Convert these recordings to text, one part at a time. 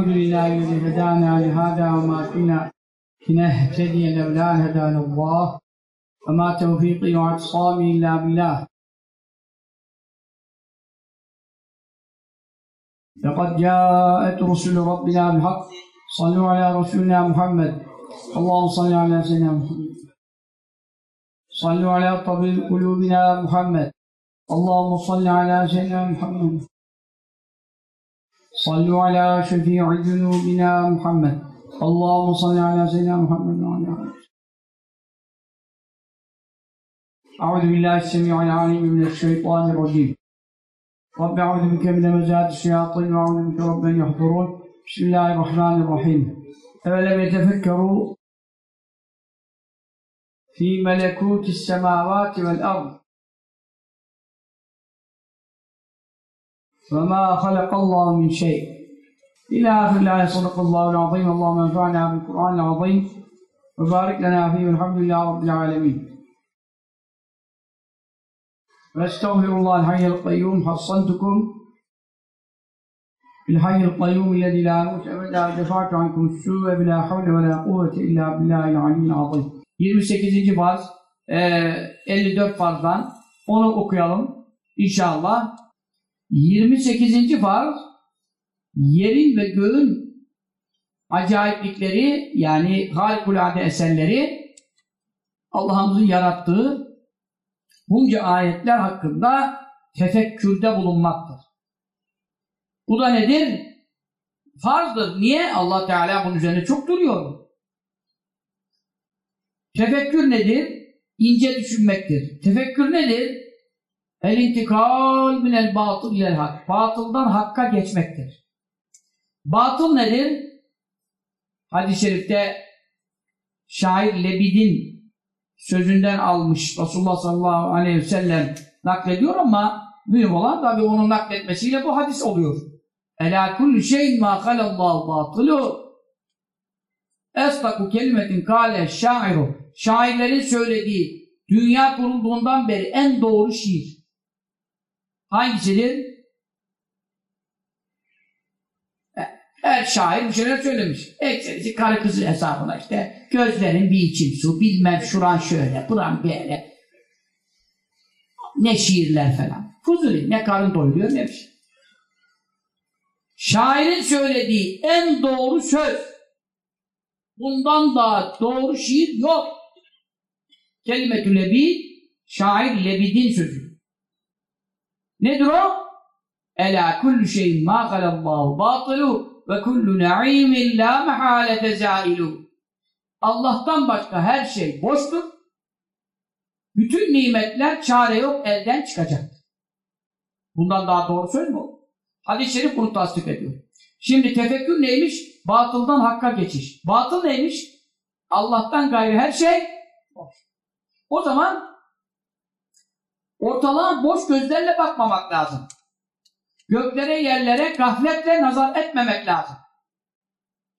الحمد لله الذي هدانا لهذا وما كنا لنهتدي لولا هدانا الله. وما توفيقي واعتصامي إلا بالله. لقد جاءت رسل ربنا بالحق. صلوا على رسولنا محمد. اللهم صل على سيدنا محمد. صلوا على طبيب قلوبنا محمد. اللهم صل على سيدنا محمد. صلوا على شفيع ذنوبنا محمد. اللهم صل على سيدنا محمد وعلى آله. أعوذ بالله السميع العليم من الشيطان الرجيم. رب أعوذ بك من مزاد الشياطين وأعوذ بك رب أن يحضرون. بسم الله الرحمن الرحيم. أولم يتفكروا في ملكوت السماوات والأرض؟ وما خلق الله من شيء إلى آخر الآية صدق الله العظيم اللهم انفعنا بالقرآن العظيم وبارك لنا فيه والحمد لله رب العالمين واستغفر الله الحي القيوم حصنتكم بالحي القيوم الذي لا يموت ابدا دفعت عنكم السوء بلا حول ولا قوه الا بالله العلي العظيم 28. farz e, 54 farzdan onu okuyalım inşallah 28. farz yerin ve göğün acayiplikleri yani harikulade eserleri Allah'ımızın yarattığı bunca ayetler hakkında tefekkürde bulunmaktır. Bu da nedir? Farzdır. Niye? Allah Teala bunun üzerine çok duruyor. Tefekkür nedir? İnce düşünmektir. Tefekkür nedir? El intikal minel batıl ilel hak. Batıldan hakka geçmektir. Batıl nedir? Hadis-i şerifte şair Lebid'in sözünden almış Resulullah sallallahu aleyhi ve sellem naklediyor ama mühim olan tabi onun nakletmesiyle bu hadis oluyor. Ela kulli şeyin ma halallahu batılu Estaku kelimetin kâle şairu Şairlerin söylediği dünya kurulduğundan beri en doğru şiir. Hangisidir? Her şair bir şeyler söylemiş. Ekserisi karı kızı hesabına işte. Gözlerin bir içim su, bilmem şuran şöyle, buran böyle. Ne şiirler falan. Fuzuli, ne karın doyuruyor ne bir şey. Şairin söylediği en doğru söz. Bundan daha doğru şiir yok. Kelimetü lebid, şair lebidin sözü. Nedir o? Ela kullu şeyin ma galallahu batılu ve kullu na'imin la mehalete zailu. Allah'tan başka her şey boştur. Bütün nimetler çare yok elden çıkacak. Bundan daha doğru söz mü? Hadis-i şerif bunu tasdik ediyor. Şimdi tefekkür neymiş? Batıldan hakka geçiş. Batıl neymiş? Allah'tan gayrı her şey boş. O zaman ortalığa boş gözlerle bakmamak lazım. Göklere, yerlere gafletle nazar etmemek lazım.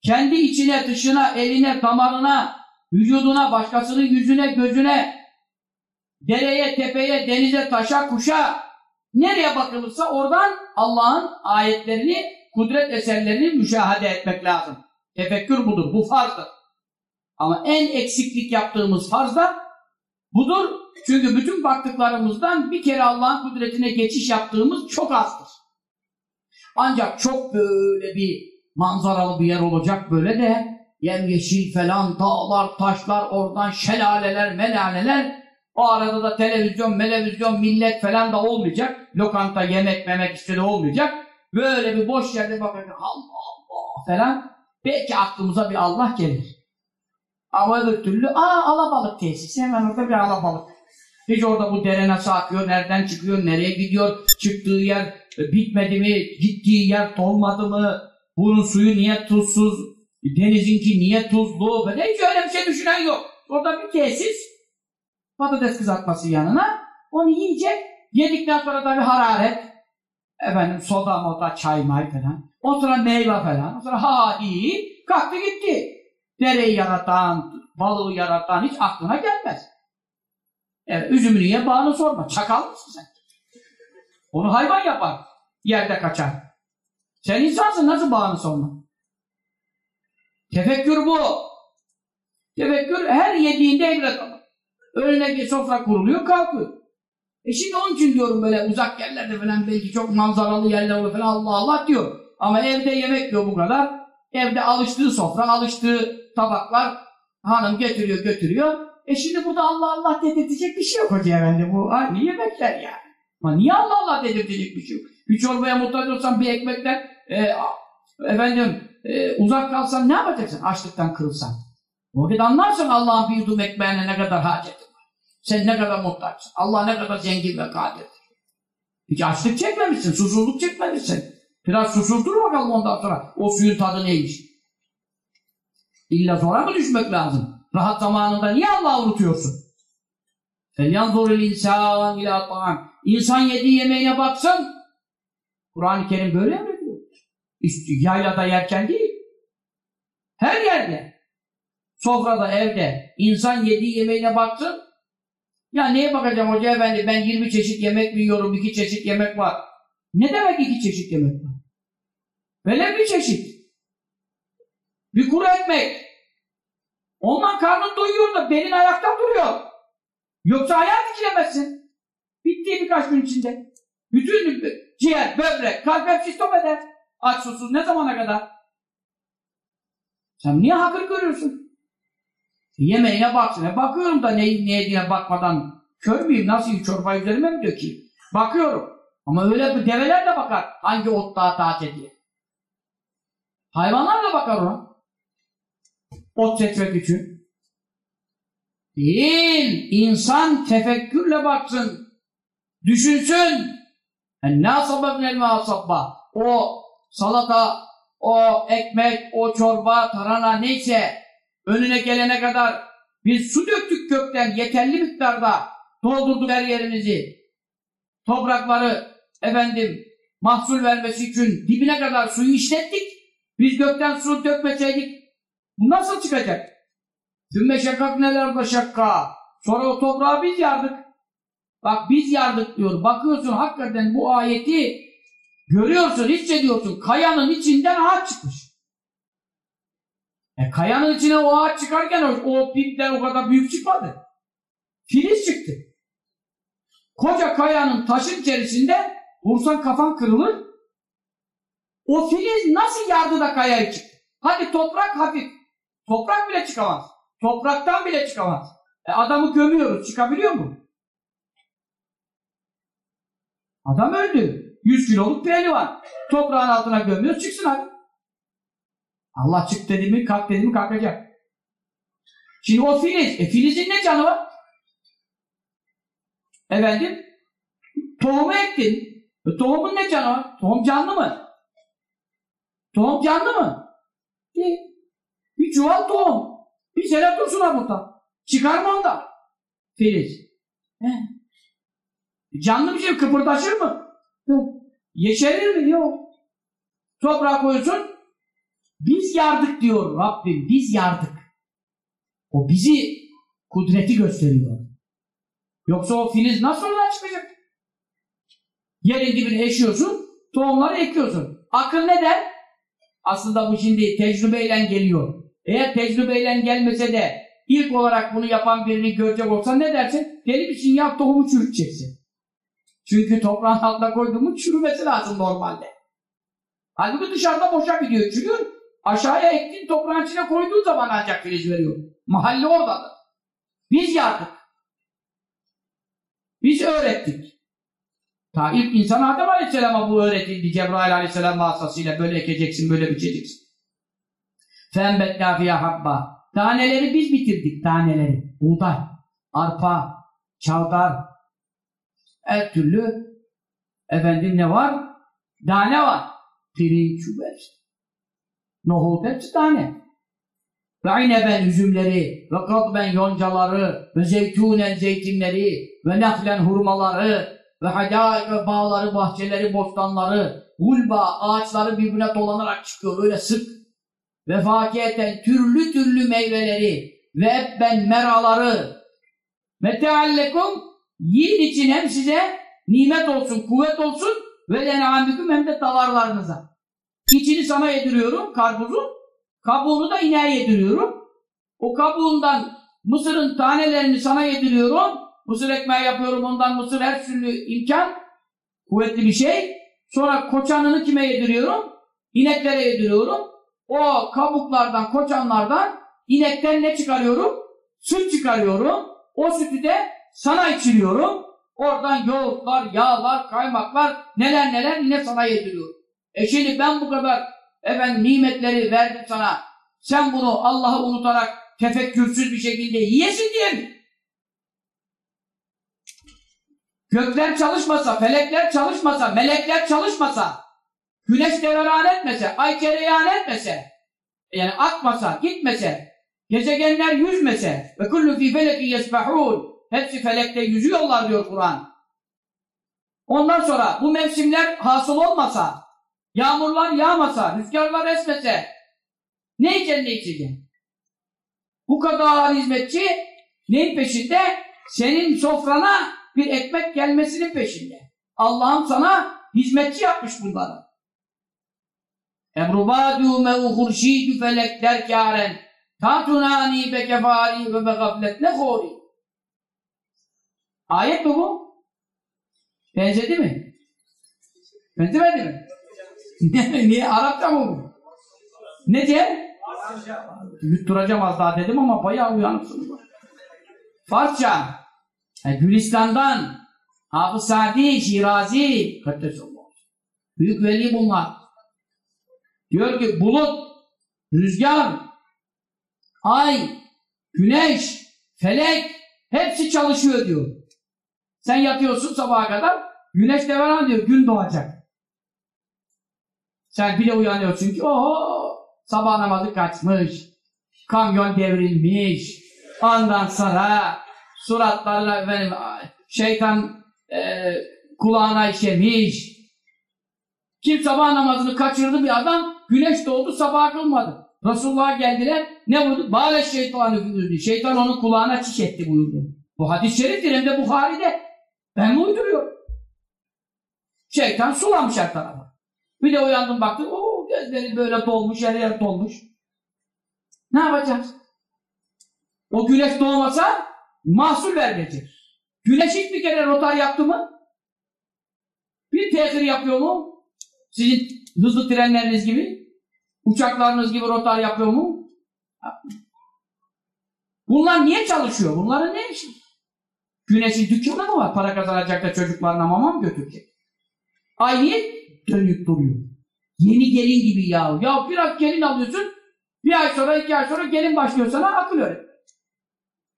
Kendi içine, dışına, eline, damarına, vücuduna, başkasının yüzüne, gözüne, dereye, tepeye, denize, taşa, kuşa, nereye bakılırsa oradan Allah'ın ayetlerini, kudret eserlerini müşahede etmek lazım. Tefekkür budur, bu farzdır. Ama en eksiklik yaptığımız farz da budur. Çünkü bütün baktıklarımızdan bir kere Allah'ın kudretine geçiş yaptığımız çok azdır. Ancak çok böyle bir manzaralı bir yer olacak böyle de yemyeşil falan dağlar, taşlar, oradan şelaleler, melaleler o arada da televizyon, melevizyon, millet falan da olmayacak. Lokanta, yemek, memek işte de olmayacak. Böyle bir boş yerde bakacak Allah Allah falan. Belki aklımıza bir Allah gelir. Ama öbür türlü aa alabalık tesisi hemen orada bir alabalık. Hiç orada bu dere nasıl akıyor, nereden çıkıyor, nereye gidiyor, çıktığı yer e, bitmedi mi, gittiği yer dolmadı mı, bunun suyu niye tuzsuz, denizinki niye tuzlu, böyle hiç öyle bir şey düşünen yok. Orada bir tesis, patates kızartması yanına, onu yiyecek, yedikten sonra da bir hararet, efendim soda moda, çay may falan, o sonra meyve falan, o sonra ha iyi, kalktı gitti. Dereyi yaratan, balığı yaratan hiç aklına gelmez. Evet, üzümünü ye, bağını sorma. Çakal mısın sen? Onu hayvan yapar. Yerde kaçar. Sen insansın, nasıl bağını sorma? Tefekkür bu. Tefekkür her yediğinde ibret alır. Önüne bir sofra kuruluyor, kalkıyor. E şimdi onun için diyorum böyle uzak yerlerde falan belki çok manzaralı yerler olur falan Allah Allah diyor. Ama evde yemek diyor bu kadar. Evde alıştığı sofra, alıştığı tabaklar hanım getiriyor götürüyor. E şimdi burada Allah Allah dedirtecek bir şey yok hoca efendi. Bu aynı yemekler yani. Ama niye Allah Allah dedirtecek bir şey yok? Bir çorbaya muhtaç olsan bir ekmekten e, efendim e, uzak kalsan ne yapacaksın? Açlıktan kırılsan. O vakit anlarsın Allah'ın bir yudum ekmeğine ne kadar haceti var. Sen ne kadar muhtaçsın. Allah ne kadar zengin ve kadir. Hiç açlık çekmemişsin, susuzluk çekmemişsin. Biraz susurdur bakalım ondan sonra. O suyun tadı neymiş? İlla sonra mı düşmek lazım? Rahat zamanında niye Allah'ı unutuyorsun? فَلْيَنْظُرُ الْاِنْسَانِ اِلَى طَعَمٍ İnsan yediği yemeğine baksın. Kur'an-ı Kerim böyle mi diyor? İşte yaylada yerken değil. Her yerde. Sofrada, evde. insan yediği yemeğine baksın. Ya neye bakacağım hoca efendi? Ben 20 çeşit yemek mi yiyorum? 2 çeşit yemek var. Ne demek iki çeşit yemek var? Böyle bir çeşit. Bir kuru ekmek. Ondan karnın doyuyor da belin ayakta duruyor. Yoksa ayağa dikilemezsin. Bitti birkaç gün içinde. Bütün ciğer, böbrek, kalp hepsi stop eder. Aç susuz ne zamana kadar? Sen niye hakır görüyorsun? Yemeğine baksın. E bakıyorum da ne, ne yediğine bakmadan kör müyüm? Nasıl çorba üzerime mi dökeyim? Bakıyorum. Ama öyle bir develer de bakar. Hangi otluğa taze diye. Hayvanlar da bakar ona. Ot seçmek için. Değil. İnsan tefekkürle baksın. Düşünsün. Ne asabba minel asabba. O salata, o ekmek, o çorba, tarhana neyse önüne gelene kadar biz su döktük gökten yeterli miktarda doldurduk her yerimizi. Toprakları efendim mahsul vermesi için dibine kadar suyu işlettik. Biz gökten su dökmeseydik bu nasıl çıkacak? Tümme şakak neler da şakka. Sonra o toprağı biz yardık. Bak biz yardık diyor. Bakıyorsun hakikaten bu ayeti görüyorsun, hissediyorsun. Kayanın içinden ağaç çıkmış. E kayanın içine o ağaç çıkarken o, o pipler o kadar büyük çıkmadı. Filiz çıktı. Koca kayanın taşın içerisinde vursan kafan kırılır. O filiz nasıl yardı da kayaya çıktı? Hadi toprak hafif. Toprak bile çıkamaz. Topraktan bile çıkamaz. E adamı gömüyoruz. Çıkabiliyor mu? Adam öldü. 100 kiloluk pehlivan. Toprağın altına gömüyoruz. Çıksın hadi. Allah çık dedi mi kalk dedi mi kalkacak. Şimdi o filiz. E filizin ne canı var? Efendim? Tohumu ektin. E, tohumun ne canı var? Tohum canlı mı? Tohum canlı mı? Değil. Bir çuval tohum. Bir sene dursun burada. Çıkar mı onda? Filiz. He. Canlı bir şey kıpırdaşır mı? Yok. Yeşerir mi? Yok. Toprağa koyuyorsun. Biz yardık diyor Rabbim. Biz yardık. O bizi kudreti gösteriyor. Yoksa o filiz nasıl oradan çıkacak? Yerin dibine eşiyorsun, tohumları ekiyorsun. Akıl ne der? Aslında bu şimdi tecrübeyle geliyor. Eğer tecrübeyle gelmese de ilk olarak bunu yapan birini görecek olsan ne dersin? Deli misin ya tohumu çürüteceksin. Çünkü toprağın altına koyduğumun çürümesi lazım normalde. Halbuki dışarıda boşa gidiyor. Çünkü aşağıya ektiğin toprağın içine koyduğun zaman ancak filiz veriyor. Mahalle oradadır. Biz yardık. Biz öğrettik. Ta ilk insan Adem Aleyhisselam'a bu öğretildi. Cebrail Aleyhisselam vasıtasıyla böyle ekeceksin, böyle biçeceksin. Fembetnâ fiyâ habba. Taneleri biz bitirdik, taneleri. Buğday, arpa, çavdar, her türlü efendim ne var? Tane var. Pirinç, hepsi. Nohut hepsi tane. Ve ineben üzümleri, ve kadben yoncaları, ve zeytunen zeytinleri, ve nehlen hurmaları, ve hadaika bağları, bahçeleri, bostanları, gulba ağaçları birbirine dolanarak çıkıyor. Öyle sık. Ve fakiyeten türlü türlü meyveleri, ve ebben meraları, meteallekum yiyin için hem size nimet olsun, kuvvet olsun ve lenamüküm hem de davarlarınıza. İçini sana yediriyorum, karpuzun. Kabuğunu da ineğe yediriyorum. O kabuğundan mısırın tanelerini sana yediriyorum. Mısır ekmeği yapıyorum ondan mısır her türlü imkan. Kuvvetli bir şey. Sonra koçanını kime yediriyorum? İneklere yediriyorum. O kabuklardan, koçanlardan inekten ne çıkarıyorum? Süt çıkarıyorum. O sütü de sana içiriyorum. Oradan yoğurtlar, yağlar, kaymaklar, neler neler yine sana yediriyorum. E şimdi ben bu kadar efendim nimetleri verdim sana. Sen bunu Allah'ı unutarak tefekkürsüz bir şekilde yiyesin diye mi? Gökler çalışmasa, felekler çalışmasa, melekler çalışmasa, güneş devran etmese, ay cereyan etmese, yani akmasa, gitmese, gezegenler yüzmese ve kullu fi feleki yesbahun hepsi felekte yüzüyorlar diyor Kur'an. Ondan sonra bu mevsimler hasıl olmasa, yağmurlar yağmasa, rüzgarlar esmese, ne yiyeceksin ne içeceksin? Bu kadar hizmetçi neyin peşinde? Senin sofrana bir ekmek gelmesinin peşinde. Allah'ım sana hizmetçi yapmış bunları. Ebrubadu me'u hurşidü felek derkâren tatunani be kefâri ve be gaflet ne hori. Ayet mi bu? Benzedi mi? Benzemedi mi? Niye? Arapça mı bu? Ne diye? Yutturacağım az daha dedim ama bayağı uyanıksınız. Farsça. Yani Gülistan'dan Hafız Sadi, Şirazi Kaddesallah. Büyük veli bunlar. Diyor ki bulut, rüzgar, ay, güneş, felek hepsi çalışıyor diyor. Sen yatıyorsun sabaha kadar güneş devran diyor gün doğacak. Sen bile uyanıyorsun ki oho sabah namazı kaçmış, kamyon devrilmiş, ondan sonra suratlarla efendim, şeytan e, kulağına işemiş. Kim sabah namazını kaçırdı bir adam, güneş doğdu sabah kılmadı. Resulullah'a geldiler, ne buyurdu? Bâle şeytanı buyurdu. Şeytan onun kulağına çiş etti buyurdu. Bu hadis-i şeriftir hem de Bukhari'de. Ben mi uyduruyorum? Şeytan sulamış her tarafa. Bir de uyandım baktım, ooo gözleri böyle dolmuş, yer yer dolmuş. Ne yapacağız? O güneş doğmasa mahsul vermeyecek. Güneş hiç bir kere rotar yaptı mı? Bir tehir yapıyor mu? Sizin hızlı trenleriniz gibi, uçaklarınız gibi rotar yapıyor mu? Bunlar niye çalışıyor? Bunların ne işi? Güneşin dükkanı mı var? Para kazanacak da çocuklarına mama mı götürecek? Ay niye dönüp duruyor? Yeni gelin gibi ya. Ya biraz gelin alıyorsun, bir ay sonra, iki ay sonra gelin başlıyor sana akıl öğret.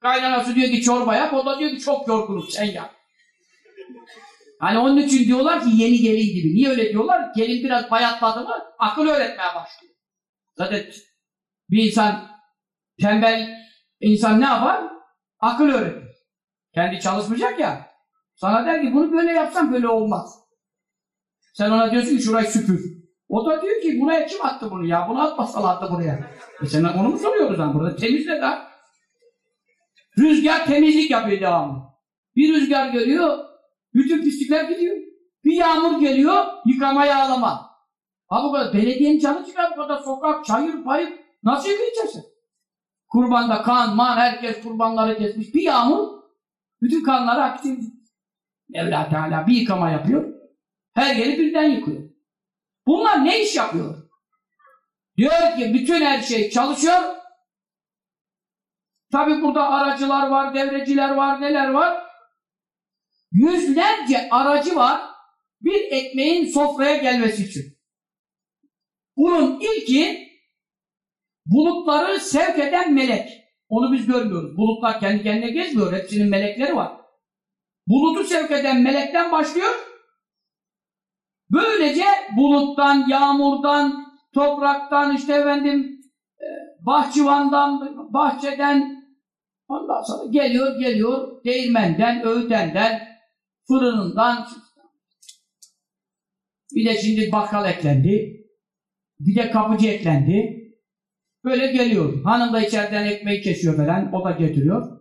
Kaynanası diyor ki çorba yap, o da diyor ki çok yorgunum sen yap. Hani onun için diyorlar ki yeni gelin gibi. Niye öyle diyorlar? Gelin biraz bayatladı mı akıl öğretmeye başlıyor. Zaten bir insan tembel insan ne yapar? Akıl öğretir. Kendi çalışmayacak ya. Sana der ki bunu böyle yapsam böyle olmaz. Sen ona diyorsun ki şurayı süpür. O da diyor ki buraya kim attı bunu ya? Bunu atmasalar attı buraya. E sen onu mu soruyoruz lan burada? Temizle de. Rüzgar temizlik yapıyor devamlı. Bir rüzgar geliyor, bütün pislikler gidiyor. Bir yağmur geliyor, yıkama yağlama. Ha bu kadar, belediyenin canı çıkar bu kadar sokak, çayır, payır. Nasıl yıkayacaksın? Kurbanda kan, man, herkes kurbanları kesmiş. Bir yağmur, bütün kanları aktif. Mevla Teala bir yıkama yapıyor. Her yeri birden yıkıyor. Bunlar ne iş yapıyor? Diyor ki bütün her şey çalışıyor, Tabi burada aracılar var, devreciler var, neler var? Yüzlerce aracı var bir ekmeğin sofraya gelmesi için. Bunun ilki bulutları sevk eden melek. Onu biz görmüyoruz. Bulutlar kendi kendine gezmiyor. Hepsinin melekleri var. Bulutu sevk eden melekten başlıyor. Böylece buluttan, yağmurdan, topraktan, işte efendim e, bahçıvandan, bahçeden, Ondan sonra geliyor geliyor değirmenden, öğütenden, fırınından bir de şimdi bakkal eklendi. Bir de kapıcı eklendi. Böyle geliyor. Hanım da içeriden ekmeği kesiyor falan. O da getiriyor.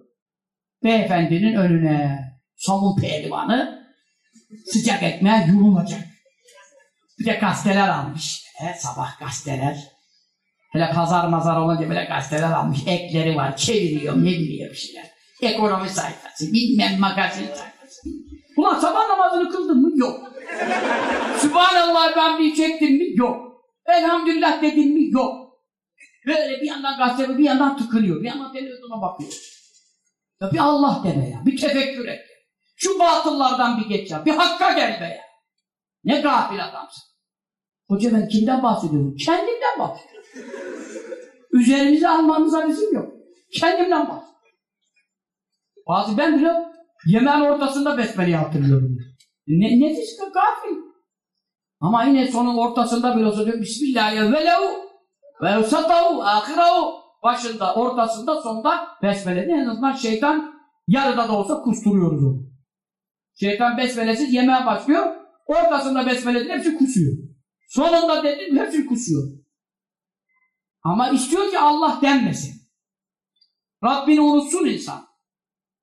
Beyefendinin önüne somun pehlivanı sıcak ekmeğe yumulacak. Bir de gazeteler almış. Evet, sabah gazeteler. Böyle pazar mazar olunca böyle gazeteler almış. Ekleri var. Çeviriyor. Ne biliyor bir şeyler. Ekonomi sayfası. Bilmem magazin sayfası. Ulan sabah namazını kıldın mı? Yok. Sübhanallah ben bir çektim mi? Yok. Elhamdülillah dedim mi? Yok. Böyle bir yandan gazete bir yandan tıkınıyor. Bir yandan televizyona bakıyor. Ya bir Allah deme ya. Bir tefekkür et. Şu batıllardan bir geç ya. Bir hakka gel be ya. Ne gafil adamsın. Hoca ben kimden bahsediyorum? Kendimden bahsediyorum. Üzerinize almanıza lüzum yok. Kendimden bahsediyorum. Bazı ben bile yemeğin ortasında besmeleyi hatırlıyorum. Ne, nefis gafil. Ama yine sonun ortasında bile olsa diyor Bismillahirrahmanirrahim ve usatahu ahirahu başında, ortasında, sonda besmelede en azından şeytan yarıda da olsa kusturuyoruz onu. Şeytan besmelesiz yemeğe başlıyor. Ortasında besmelesiz hepsi kusuyor. Sonunda dedim hepsi kusuyor. Ama istiyor ki Allah denmesin. Rabbini unutsun insan.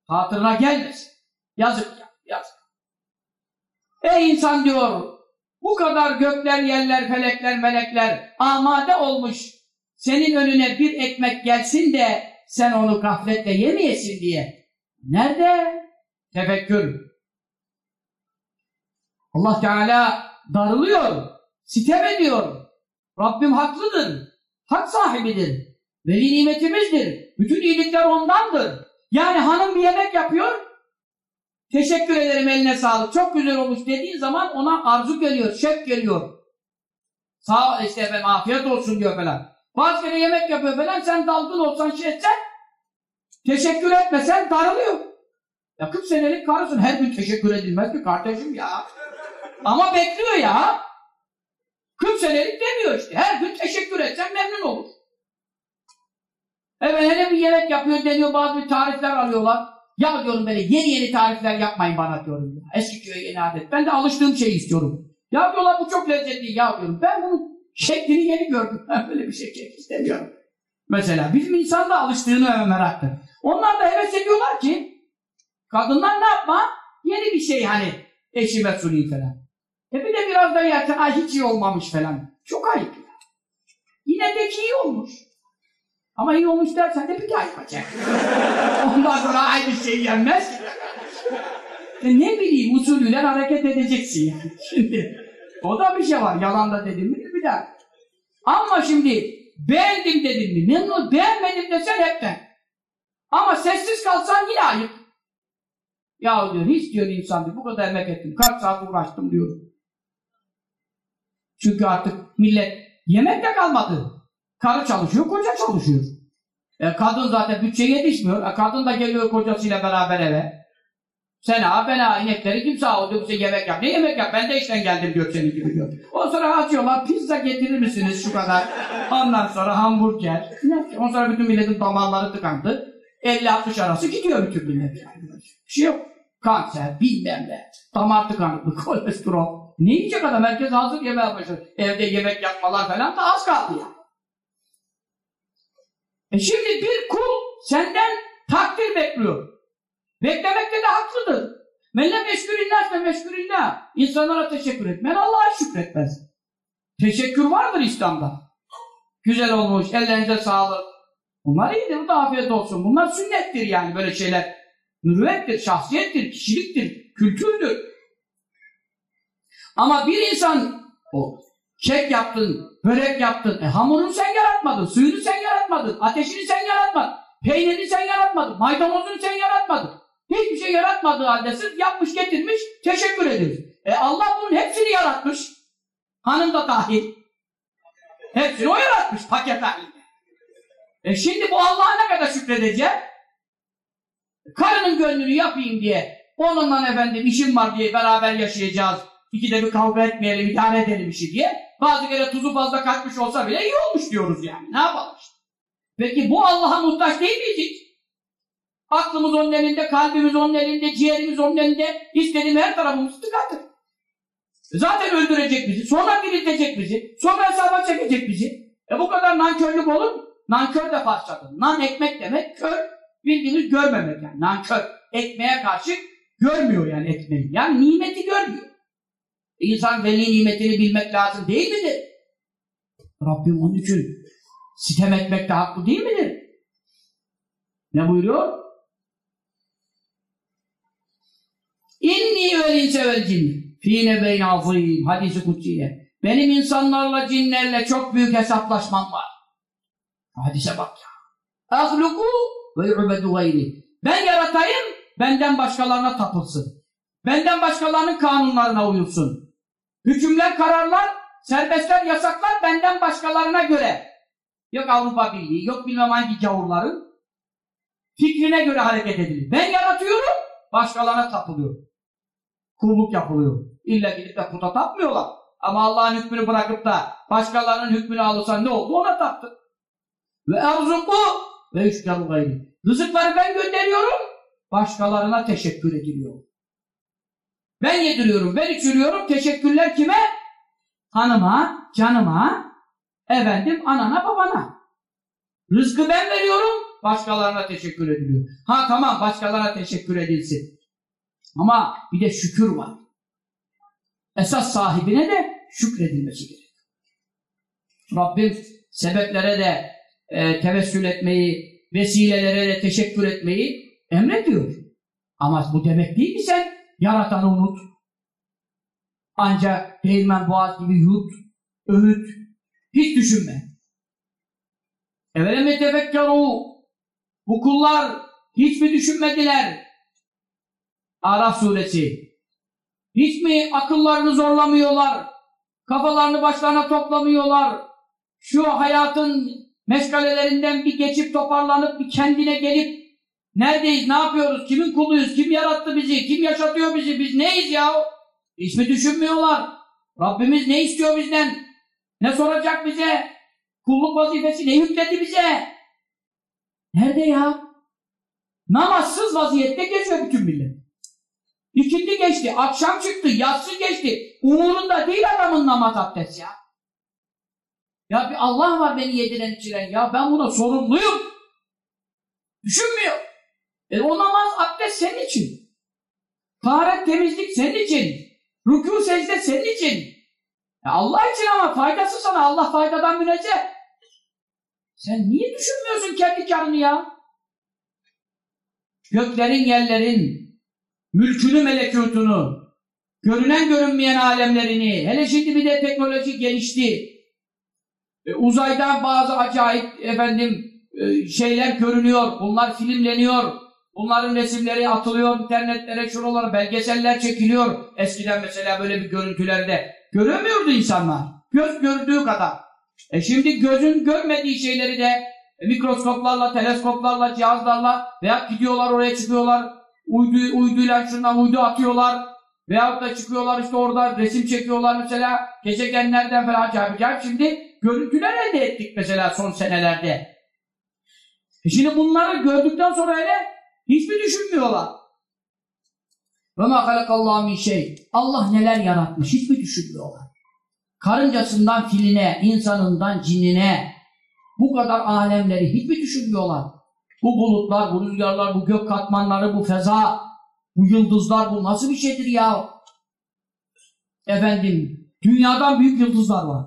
Hatırına gelmesin. Yazık ya, yazık. Ey insan diyor, bu kadar gökler, yerler, felekler, melekler amade olmuş. Senin önüne bir ekmek gelsin de sen onu gafletle yemeyesin diye. Nerede? Tefekkür. Allah Teala darılıyor, sitem ediyor. Rabbim haklıdır, hak sahibidir. Veli nimetimizdir. Bütün iyilikler ondandır. Yani hanım bir yemek yapıyor, teşekkür ederim eline sağlık, çok güzel olmuş dediğin zaman ona arzu geliyor, şek geliyor. Sağ işte efendim afiyet olsun diyor falan. Bazı kere yemek yapıyor falan, sen dalgın olsan şey etsen, teşekkür etmesen darılıyor. Ya 40 senelik karısın, her gün teşekkür edilmez ki kardeşim ya. Ama bekliyor ya. 40 senelik demiyor işte. Her gün teşekkür etsen memnun olur. Evet hele bir yemek yapıyor deniyor bazı bir tarifler alıyorlar. Ya diyorum böyle yeni yeni tarifler yapmayın bana diyorum. Ya. Eski köye yeni adet. Ben de alıştığım şeyi istiyorum. Ya diyorlar bu çok lezzetli ya diyorum. Ben bunun şeklini yeni gördüm. Ben böyle bir şey istemiyorum. Mesela bizim insan da alıştığını meraktır. Onlar da heves ediyorlar ki kadınlar ne yapma? Yeni bir şey hani eşime sunayım falan. E bir de biraz da yersen ay hiç iyi olmamış falan. Çok ayıp. Yine de ki iyi olmuş. Ama iyi olmuş dersen de bir daha yapacak. Ondan sonra aynı şey yenmez. E ne bileyim usulüyle hareket edeceksin yani. Şimdi o da bir şey var. Yalan da dedim mi bir daha. Ama şimdi beğendim dedim mi memnun beğenmedim desen hepten. Ama sessiz kalsan yine ayıp. Ya diyor hiç diyor insan diyor bu kadar emek ettim. Kaç saat uğraştım diyor. Çünkü artık millet yemek de kalmadı. Karı çalışıyor, koca çalışıyor. E, kadın zaten bütçe yetişmiyor. E, kadın da geliyor kocasıyla beraber eve. Sen ben ha inekleri kim sağ ol diyor bize yemek yap. Ne yemek yap? Ben de işten geldim diyor senin gibi diyor. Ondan sonra açıyorlar pizza getirir misiniz şu kadar. Ondan sonra hamburger. Ondan sonra bütün milletin damarları tıkandı. 50-60 arası gidiyor bütün millet. Bir şey yok. Kanser, bilmem ne. Damar tıkanıklığı, kolesterol. Ne yiyecek adam? Herkes hazır yemeğe başladı. Evde yemek yapmalar falan da az kaldı ya. E şimdi bir kul senden takdir bekliyor. Beklemekte de haklıdır. Melle meşgulillah ve meşgulillah. İnsanlara teşekkür etmen Allah'a şükretmez. Teşekkür vardır İslam'da. Güzel olmuş, ellerinize sağlık. Bunlar iyidir, bu da afiyet olsun. Bunlar sünnettir yani böyle şeyler. Mürüvvettir, şahsiyettir, kişiliktir, kültürdür. Ama bir insan o kek yaptın, börek yaptın. E hamurunu sen yaratmadın, suyunu sen yaratmadın, ateşini sen yaratmadın, peynirini sen yaratmadın, maydanozunu sen yaratmadın. Hiçbir şey yaratmadığı halde sırf yapmış getirmiş, teşekkür ederiz. E Allah bunun hepsini yaratmış. Hanım da dahil. Hepsini o yaratmış paket halinde. E şimdi bu Allah'a ne kadar şükredecek? Karının gönlünü yapayım diye, onunla efendim işim var diye beraber yaşayacağız. İkide bir kavga etmeyelim, idare edelim işi diye. Bazı kere tuzu fazla katmış olsa bile iyi olmuş diyoruz yani. Ne yapalım işte. Peki bu Allah'a muhtaç değil miyiz hiç? Aklımız onun elinde, kalbimiz onun elinde, ciğerimiz onun elinde. İstediğim her tarafımız tıkattır. Zaten öldürecek bizi, sonra diriltecek bizi, sonra hesaba çekecek bizi. E bu kadar nankörlük olur mu? Nankör de başladı. Nan ekmek demek, kör bildiğimiz görmemek yani. Nankör. Ekmeğe karşı görmüyor yani ekmeği. Yani nimeti görmüyor. İnsan veli nimetini bilmek lazım değil midir? Rabbim onun için sitem etmek de haklı değil midir? Ne buyuruyor? İnni vel inse vel cin fî nebeyn azîm hadisi kutsiyle. Benim insanlarla cinlerle çok büyük hesaplaşmam var. Hadise bak ya. Ahluku ve yu'bedu gayri. Ben yaratayım, benden başkalarına tapılsın. Benden başkalarının kanunlarına uyulsun. Hükümler, kararlar, serbestler, yasaklar benden başkalarına göre. Yok Avrupa Birliği, yok bilmem hangi gavurların fikrine göre hareket edilir. Ben yaratıyorum, başkalarına tapılıyor. Kulluk yapılıyor. İlla gidip de puta tapmıyorlar. Ama Allah'ın hükmünü bırakıp da başkalarının hükmünü alırsan ne oldu? Ona taktı. Ve erzuku ve üçkâru gayri. Rızıkları ben gönderiyorum, başkalarına teşekkür ediliyor. Ben yediriyorum, ben içiriyorum, teşekkürler kime? Hanıma, canıma, efendim anana, babana. Rızkı ben veriyorum, başkalarına teşekkür ediliyor. Ha tamam, başkalarına teşekkür edilsin. Ama bir de şükür var. Esas sahibine de şükredilmesi gerekiyor. Rabbim sebeplere de e, tevessül etmeyi, vesilelere de teşekkür etmeyi emrediyor. Ama bu demek değil ki sen yaratanı unut. Ancak değirmen boğaz gibi yut, öğüt, hiç düşünme. Evelem tefekkeru bu kullar hiç mi düşünmediler? Araf suresi. Hiç mi akıllarını zorlamıyorlar? Kafalarını başlarına toplamıyorlar? Şu hayatın meşgalelerinden bir geçip toparlanıp bir kendine gelip neredeyiz, ne yapıyoruz, kimin kuluyuz, kim yarattı bizi, kim yaşatıyor bizi, biz neyiz ya? Hiç mi düşünmüyorlar? Rabbimiz ne istiyor bizden? Ne soracak bize? Kulluk vazifesi ne yükledi bize? Nerede ya? Namazsız vaziyette geçiyor bütün millet. İkindi geçti, akşam çıktı, yatsı geçti. Umurunda değil adamın namaz abdest ya. Ya bir Allah var beni yediren içiren ya ben buna sorumluyum. Düşünmüyor. E o namaz abdest senin için. Taharet temizlik senin için. Rükû secde senin için. Ya Allah için ama faydası sana. Allah faydadan münecceh. Sen niye düşünmüyorsun kendi karını ya? Göklerin, yerlerin, mülkünü, melekutunu, görünen görünmeyen alemlerini, hele şimdi bir de teknoloji gelişti. E, uzaydan bazı acayip efendim e, şeyler görünüyor, bunlar filmleniyor, bunların resimleri atılıyor internetlere, şuralara belgeseller çekiliyor. Eskiden mesela böyle bir görüntülerde göremiyordu insanlar. Göz gördüğü kadar. E şimdi gözün görmediği şeyleri de mikroskoplarla, teleskoplarla, cihazlarla veya gidiyorlar oraya çıkıyorlar, uydu, uyduyla şundan uydu atıyorlar veyahut da çıkıyorlar işte orada resim çekiyorlar mesela gezegenlerden falan acayip acayip şimdi görüntüler elde ettik mesela son senelerde. E şimdi bunları gördükten sonra hele hiç mi düşünmüyorlar? Ve ma halakallahu min şey. Allah neler yaratmış hiç mi düşünmüyorlar? Karıncasından filine, insanından cinine bu kadar alemleri hiç mi düşünmüyorlar? Bu bulutlar, bu rüzgarlar, bu gök katmanları, bu feza, bu yıldızlar bu nasıl bir şeydir ya? Efendim, dünyadan büyük yıldızlar var.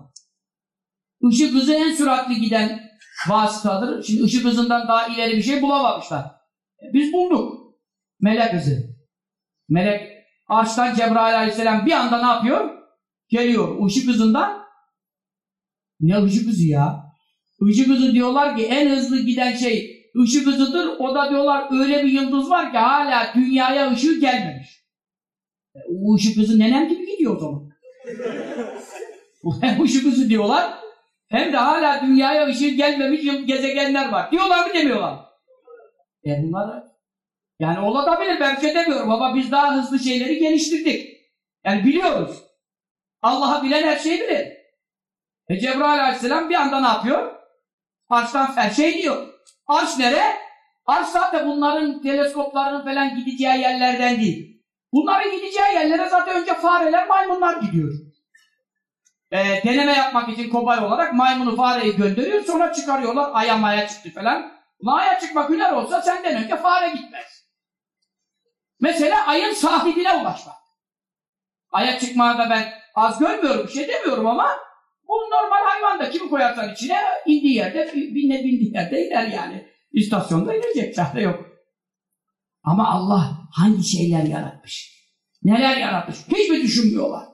Işık hızı en süratli giden vasıtadır. Şimdi ışık hızından daha ileri bir şey bulamamışlar. Biz bulduk. Melek hızı. Melek arştan Cebrail aleyhisselam bir anda ne yapıyor? Geliyor ışık hızından. Ne ışık hızı ya? Işık hızı diyorlar ki en hızlı giden şey ışık hızıdır. O da diyorlar öyle bir yıldız var ki hala dünyaya ışığı gelmemiş. E, o ışık hızı nenem gibi gidiyor o zaman. Hem ışık hızı diyorlar hem de hala dünyaya ışığı gelmemiş gezegenler var. Diyorlar mı demiyorlar? E bunlar yani olabilir ben bir şey demiyorum ama biz daha hızlı şeyleri geliştirdik. Yani biliyoruz. Allah'ı bilen her şeyi bilir. E Cebrail aleyhisselam bir anda ne yapıyor? Arştan her şey diyor. Arş nere? Arş zaten bunların teleskoplarının falan gideceği yerlerden değil. Bunların gideceği yerlere zaten önce fareler, maymunlar gidiyor. Ee, deneme yapmak için kobay olarak maymunu fareyi gönderiyor sonra çıkarıyorlar. Aya maya çıktı falan. Ulan aya çıkmak hüner olsa senden önce fare gitmez. Mesela ayın sahibine ulaşmak. Aya çıkmaya da ben az görmüyorum, bir şey demiyorum ama O normal hayvan da kimi koyarsan içine indiği yerde, binne bindiği yerde iner yani. İstasyonda inecek, çare yok. Ama Allah hangi şeyler yaratmış? Neler yaratmış? Hiç mi düşünmüyorlar?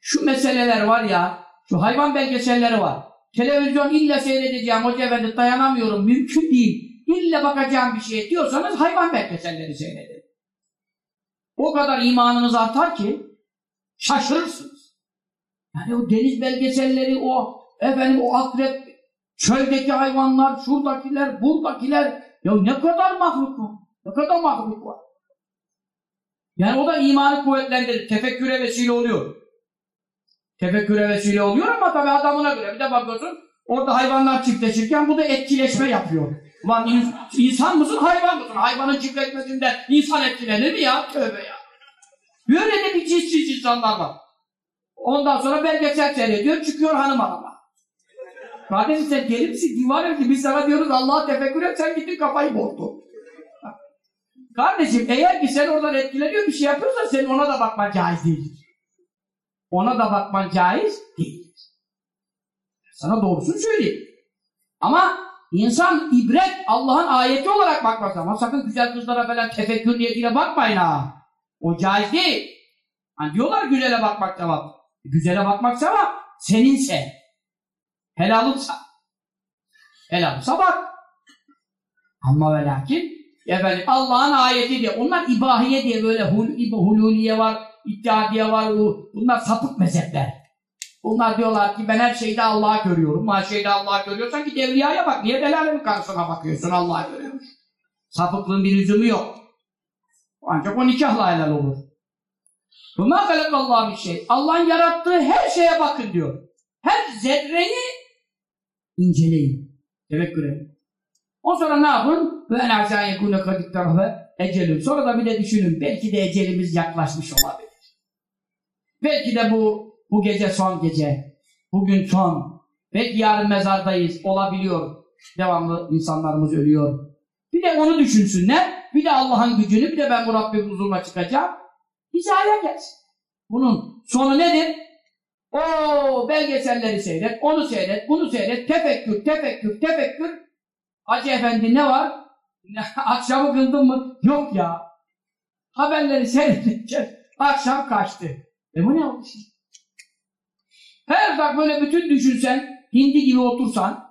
Şu meseleler var ya, şu hayvan belgeselleri var. Televizyon illa seyredeceğim, hoca efendi dayanamıyorum, mümkün değil. İlla bakacağım bir şey diyorsanız hayvan belgeselleri seyredin. O kadar imanınız artar ki şaşırırsınız. Yani o deniz belgeselleri, o efendim o akrep, çöldeki hayvanlar, şuradakiler, buradakiler, ya ne kadar mahluk var, ne kadar mahluk var. Yani o da imanı kuvvetlendirir, tefekküre vesile oluyor. Tefekküre vesile oluyor ama tabii adamına göre. Bir de bakıyorsun orada hayvanlar çiftleşirken bu da etkileşme yapıyor. Ulan in, insan mısın hayvan mısın? Hayvanın çiftleşmesinden insan etkilenir mi ya? Tövbe ya. Böyle de bir cinsiz insanlar var. Ondan sonra belgesel seyrediyor, çıkıyor hanım arama. Kardeşim sen deli misin? Divan ki biz sana diyoruz Allah'a tefekkür et, sen gittin kafayı bozdun. Kardeşim eğer ki sen oradan etkileniyor bir şey yapıyorsan senin ona da bakman caiz değildir. Ona da bakman caiz değildir. Sana doğrusunu söyleyeyim. Ama insan ibret Allah'ın ayeti olarak bakmaz ama sakın güzel kızlara falan tefekkür niyetiyle bakmayın ha. O caiz değil. Hani diyorlar güzele bakmak sevap. Güzele bakmak sevap. Seninse. Helalınsa. Helalınsa bak. Ama ve lakin efendim Allah'ın ayeti diye. Onlar ibahiye diye böyle hul, hululiye var, ittihadiye var. Bunlar sapık mezhepler. Bunlar diyorlar ki ben her şeyde Allah'ı görüyorum. Her şeyde Allah'ı görüyorsan git evliyaya bak. Niye delalemin karşısına bakıyorsun Allah'ı görüyormuş. Sapıklığın bir lüzumu yok. Ancak o nikahla helal olur. وَمَا خَلَقَ اللّٰهُ bir şey. Allah'ın yarattığı her şeye bakın diyor. Her zerreyi inceleyin. Tevekkül edin. O sonra ne yapın? Ve en azâ yekûne kadiktarı ve ecelün. Sonra da bir de düşünün. Belki de ecelimiz yaklaşmış olabilir. Belki de bu bu gece son gece. Bugün son. Belki yarın mezardayız. Olabiliyor. Devamlı insanlarımız ölüyor. Bir de onu düşünsünler. Bir de Allah'ın gücünü, bir de ben bu Rabbim huzuruna çıkacağım. Hizaya gelsin. Bunun sonu nedir? O belgeselleri seyret, onu seyret, bunu seyret, tefekkür, tefekkür, tefekkür. Hacı Efendi ne var? Akşamı kıldın mı? Yok ya. Haberleri seyredince akşam kaçtı. E bu ne şimdi? Her dakika böyle bütün düşünsen, hindi gibi otursan,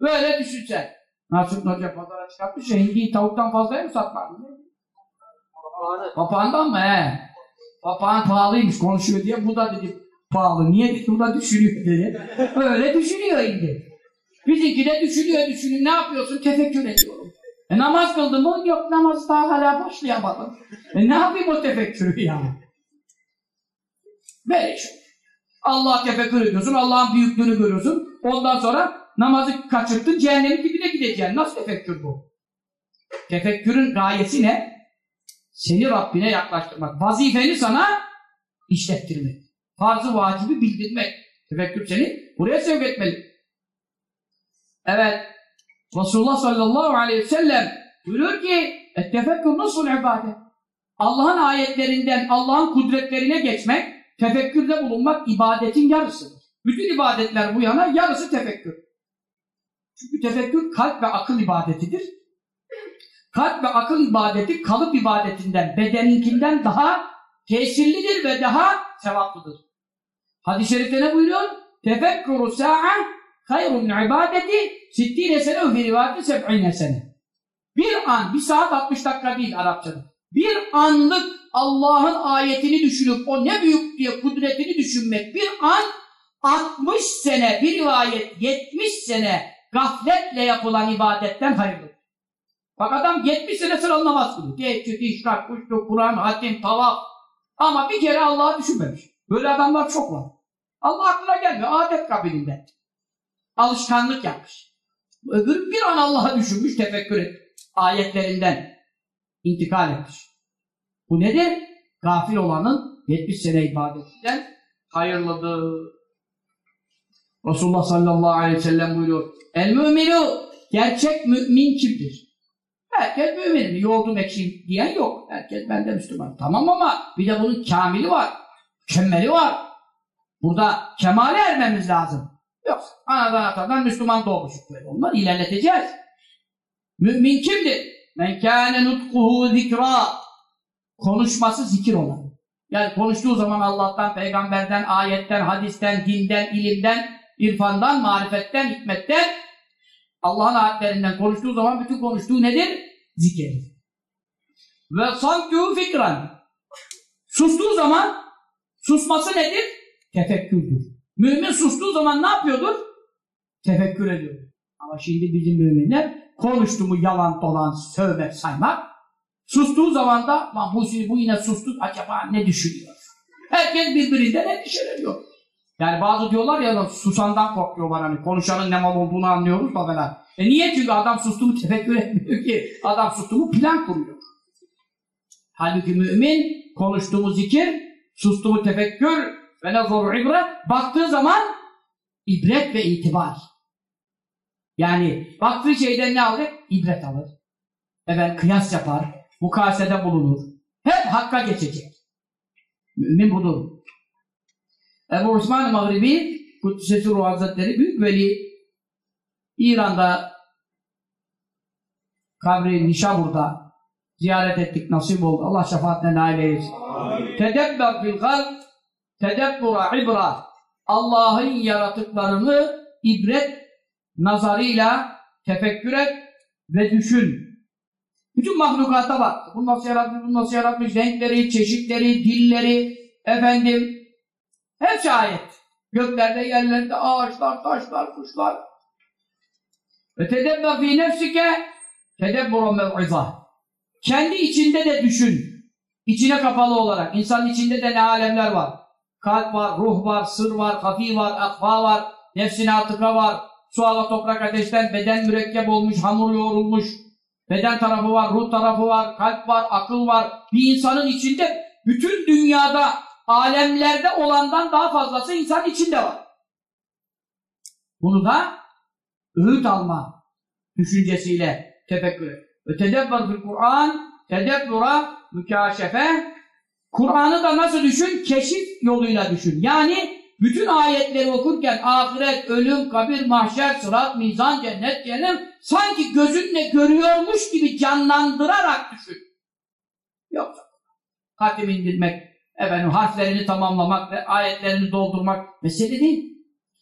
böyle düşünsen. Nasıl Hoca pazara çıkartmış ya, hindiyi tavuktan fazlaya mı satmak? Papağandan mı he? Papağan pahalıymış konuşuyor diye bu da dedi pahalı. Niye dedi bu da düşünüyor dedi. Öyle düşünüyor hindi. Bizimki de düşünüyor düşünüyor. Ne yapıyorsun? Tefekkür ediyorum. E namaz kıldın mı? Yok namaz daha hala başlayamadım. E ne yapayım o tefekkürü yani? Böyle şey. Allah tefekkür ediyorsun, Allah'ın büyüklüğünü görüyorsun. Ondan sonra namazı kaçırttın, cehennemin dibine gideceksin. Nasıl tefekkür bu? Tefekkürün gayesi ne? Seni Rabbine yaklaştırmak. Vazifeni sana işlettirmek. Farzı vacibi bildirmek. Tefekkür seni buraya sevk etmeli. Evet. Resulullah sallallahu aleyhi ve sellem buyuruyor ki tefekkür nasıl ibadet? Allah'ın ayetlerinden Allah'ın kudretlerine geçmek, tefekkürde bulunmak ibadetin yarısıdır. Bütün ibadetler bu yana yarısı tefekkür. Çünkü tefekkür kalp ve akıl ibadetidir. Kalp ve akıl ibadeti kalıp ibadetinden, bedeninkinden daha tesirlidir ve daha sevaplıdır. Hadis-i şerifte ne buyuruyor? Tefekkuru sa'a hayrun ibadeti sittine sene ve rivati seb'ine sene. Bir an, bir saat 60 dakika değil Arapçada. Bir anlık Allah'ın ayetini düşünüp o ne büyük diye kudretini düşünmek bir an 60 sene bir rivayet 70 sene gafletle yapılan ibadetten hayırlı. Bak adam 70 sene sıralı namaz kılıyor. Teheccüd, işrak, kuşluk, Kur'an, hatim, tavaf. Ama bir kere Allah'ı düşünmemiş. Böyle adamlar çok var. Allah aklına gelmiyor. Adet kabilinden. Alışkanlık yapmış. Öbürü bir an Allah'a düşünmüş, tefekkür et. Ayetlerinden intikal etmiş. Bu nedir? Gafil olanın 70 sene ibadetinden hayırlıdır. Resulullah sallallahu aleyhi ve sellem buyuruyor. El müminu gerçek mümin kimdir? Herkes mümin. Yoğurdum ekşiyim diyen yok. Herkes bende Müslüman. Tamam ama bir de bunun kamili var. Mükemmeli var. Burada kemale ermemiz lazım. Yok. Anadan atadan Müslüman doğmuşuk böyle. Onları ilerleteceğiz. Mümin kimdir? Men kâne nutkuhu zikra. Konuşması zikir olan. Yani konuştuğu zaman Allah'tan, peygamberden, ayetten, hadisten, dinden, ilimden, irfandan, marifetten, hikmetten, Allah'ın ayetlerinden konuştuğu zaman bütün konuştuğu nedir? Zikir. Ve sankuhu fikran. Sustuğu zaman susması nedir? Tefekkürdür. Mümin sustuğu zaman ne yapıyordur? Tefekkür ediyor. Ama şimdi bizim müminler konuştu mu yalan dolan sövmek saymak sustuğu zaman da bu, bu yine sustu acaba ne düşünüyor? Herkes birbirinden endişeleniyor. Yani bazı diyorlar ya susandan korkuyorlar hani konuşanın ne mal olduğunu anlıyoruz da falan. E niye? Çünkü adam sustu mu tefekkür etmiyor ki. Adam sustu mu plan kuruyor. Halbuki mümin konuştu mu zikir, sustu mu tefekkür ve nazar ibret baktığı zaman ibret ve itibar. Yani baktığı şeyden ne alır? İbret alır. Evet kıyas yapar, mukayesede bulunur. Hep hakka geçecek. Mümin budur. Ebu Osman Mağribi Kuddisesi Ruh Hazretleri Büyük Veli İran'da kabri Nişabur'da ziyaret ettik, nasip oldu. Allah şefaatine nail eylesin. Tedebber fil kalb tedebbura ibra Allah'ın yaratıklarını ibret nazarıyla tefekkür et ve düşün. Bütün mahlukata bak. Bu nasıl yaratmış, bu nasıl yaratmış, renkleri, çeşitleri, dilleri, efendim, hepsi ayet. Göklerde, yerlerde, ağaçlar, taşlar, kuşlar. Ve tedebber fi nefsike tedebbura mev'iza. Kendi içinde de düşün. İçine kapalı olarak. İnsanın içinde de ne alemler var. Kalp var, ruh var, sır var, kafi var, akfa var, nefsine atıka var, su, hava, toprak, ateşten beden mürekkep olmuş, hamur yoğrulmuş, beden tarafı var, ruh tarafı var, kalp var, akıl var. Bir insanın içinde bütün dünyada, alemlerde olandan daha fazlası insan içinde var. Bunu da öğüt alma düşüncesiyle tefekkür et. Ve tedebber fil Kur'an, tedebbura mükaşefe. Kur'an'ı da nasıl düşün? Keşif yoluyla düşün. Yani bütün ayetleri okurken ahiret, ölüm, kabir, mahşer, sırat, mizan, cennet, cehennem sanki gözünle görüyormuş gibi canlandırarak düşün. Yoksa hatim indirmek, efendim harflerini tamamlamak ve ayetlerini doldurmak mesele değil.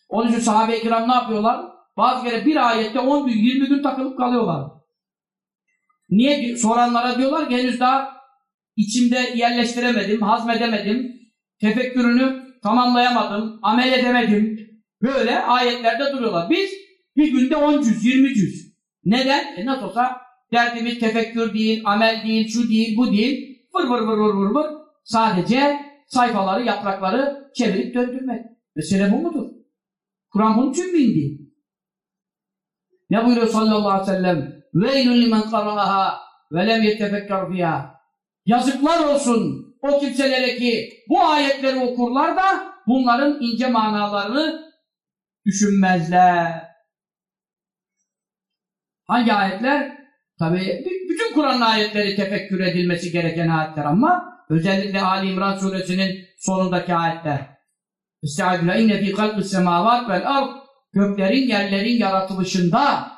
Onun için sahabe-i kiram ne yapıyorlar? Bazı kere bir ayette 10 gün, 20 gün takılıp kalıyorlar. Niye? Soranlara diyorlar ki henüz daha içimde yerleştiremedim, hazmedemedim, tefekkürünü tamamlayamadım, amel edemedim. Böyle ayetlerde duruyorlar. Biz bir günde 10 cüz, 20 cüz. Neden? E nasıl olsa derdimiz tefekkür değil, amel değil, şu değil, bu değil. Vır vır vır vır vır vır. Sadece sayfaları, yaprakları çevirip döndürmek. Mesele bu mudur? Kur'an bunun için mi indi? Ne buyuruyor sallallahu aleyhi ve sellem? Veylün limen qara'aha ve lem yetefekkar fiyâ. Yazıklar olsun o kimselere ki bu ayetleri okurlar da bunların ince manalarını düşünmezler. Hangi ayetler? Tabi bütün Kur'an ayetleri tefekkür edilmesi gereken ayetler ama özellikle Ali İmran suresinin sonundaki ayetler. Estağfirullah inne fi kalbis semavat vel ard göklerin yerlerin yaratılışında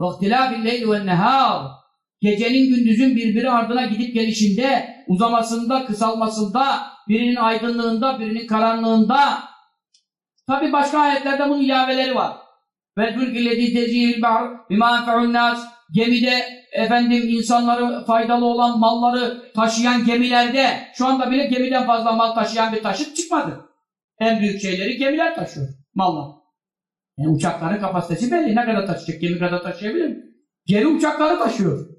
ve ihtilafil leyli ve nehar gecenin gündüzün birbiri ardına gidip gelişinde uzamasında, kısalmasında birinin aydınlığında, birinin karanlığında tabi başka ayetlerde bunun ilaveleri var. Ve tülkillezi tezihil bahr bima enfe'un nas gemide efendim insanları faydalı olan malları taşıyan gemilerde şu anda bile gemiden fazla mal taşıyan bir taşıt çıkmadı. En büyük şeyleri gemiler taşıyor. Mallar. Yani uçakların kapasitesi belli. Ne kadar taşıyacak? Gemi kadar taşıyabilir mi? Geri uçakları taşıyor.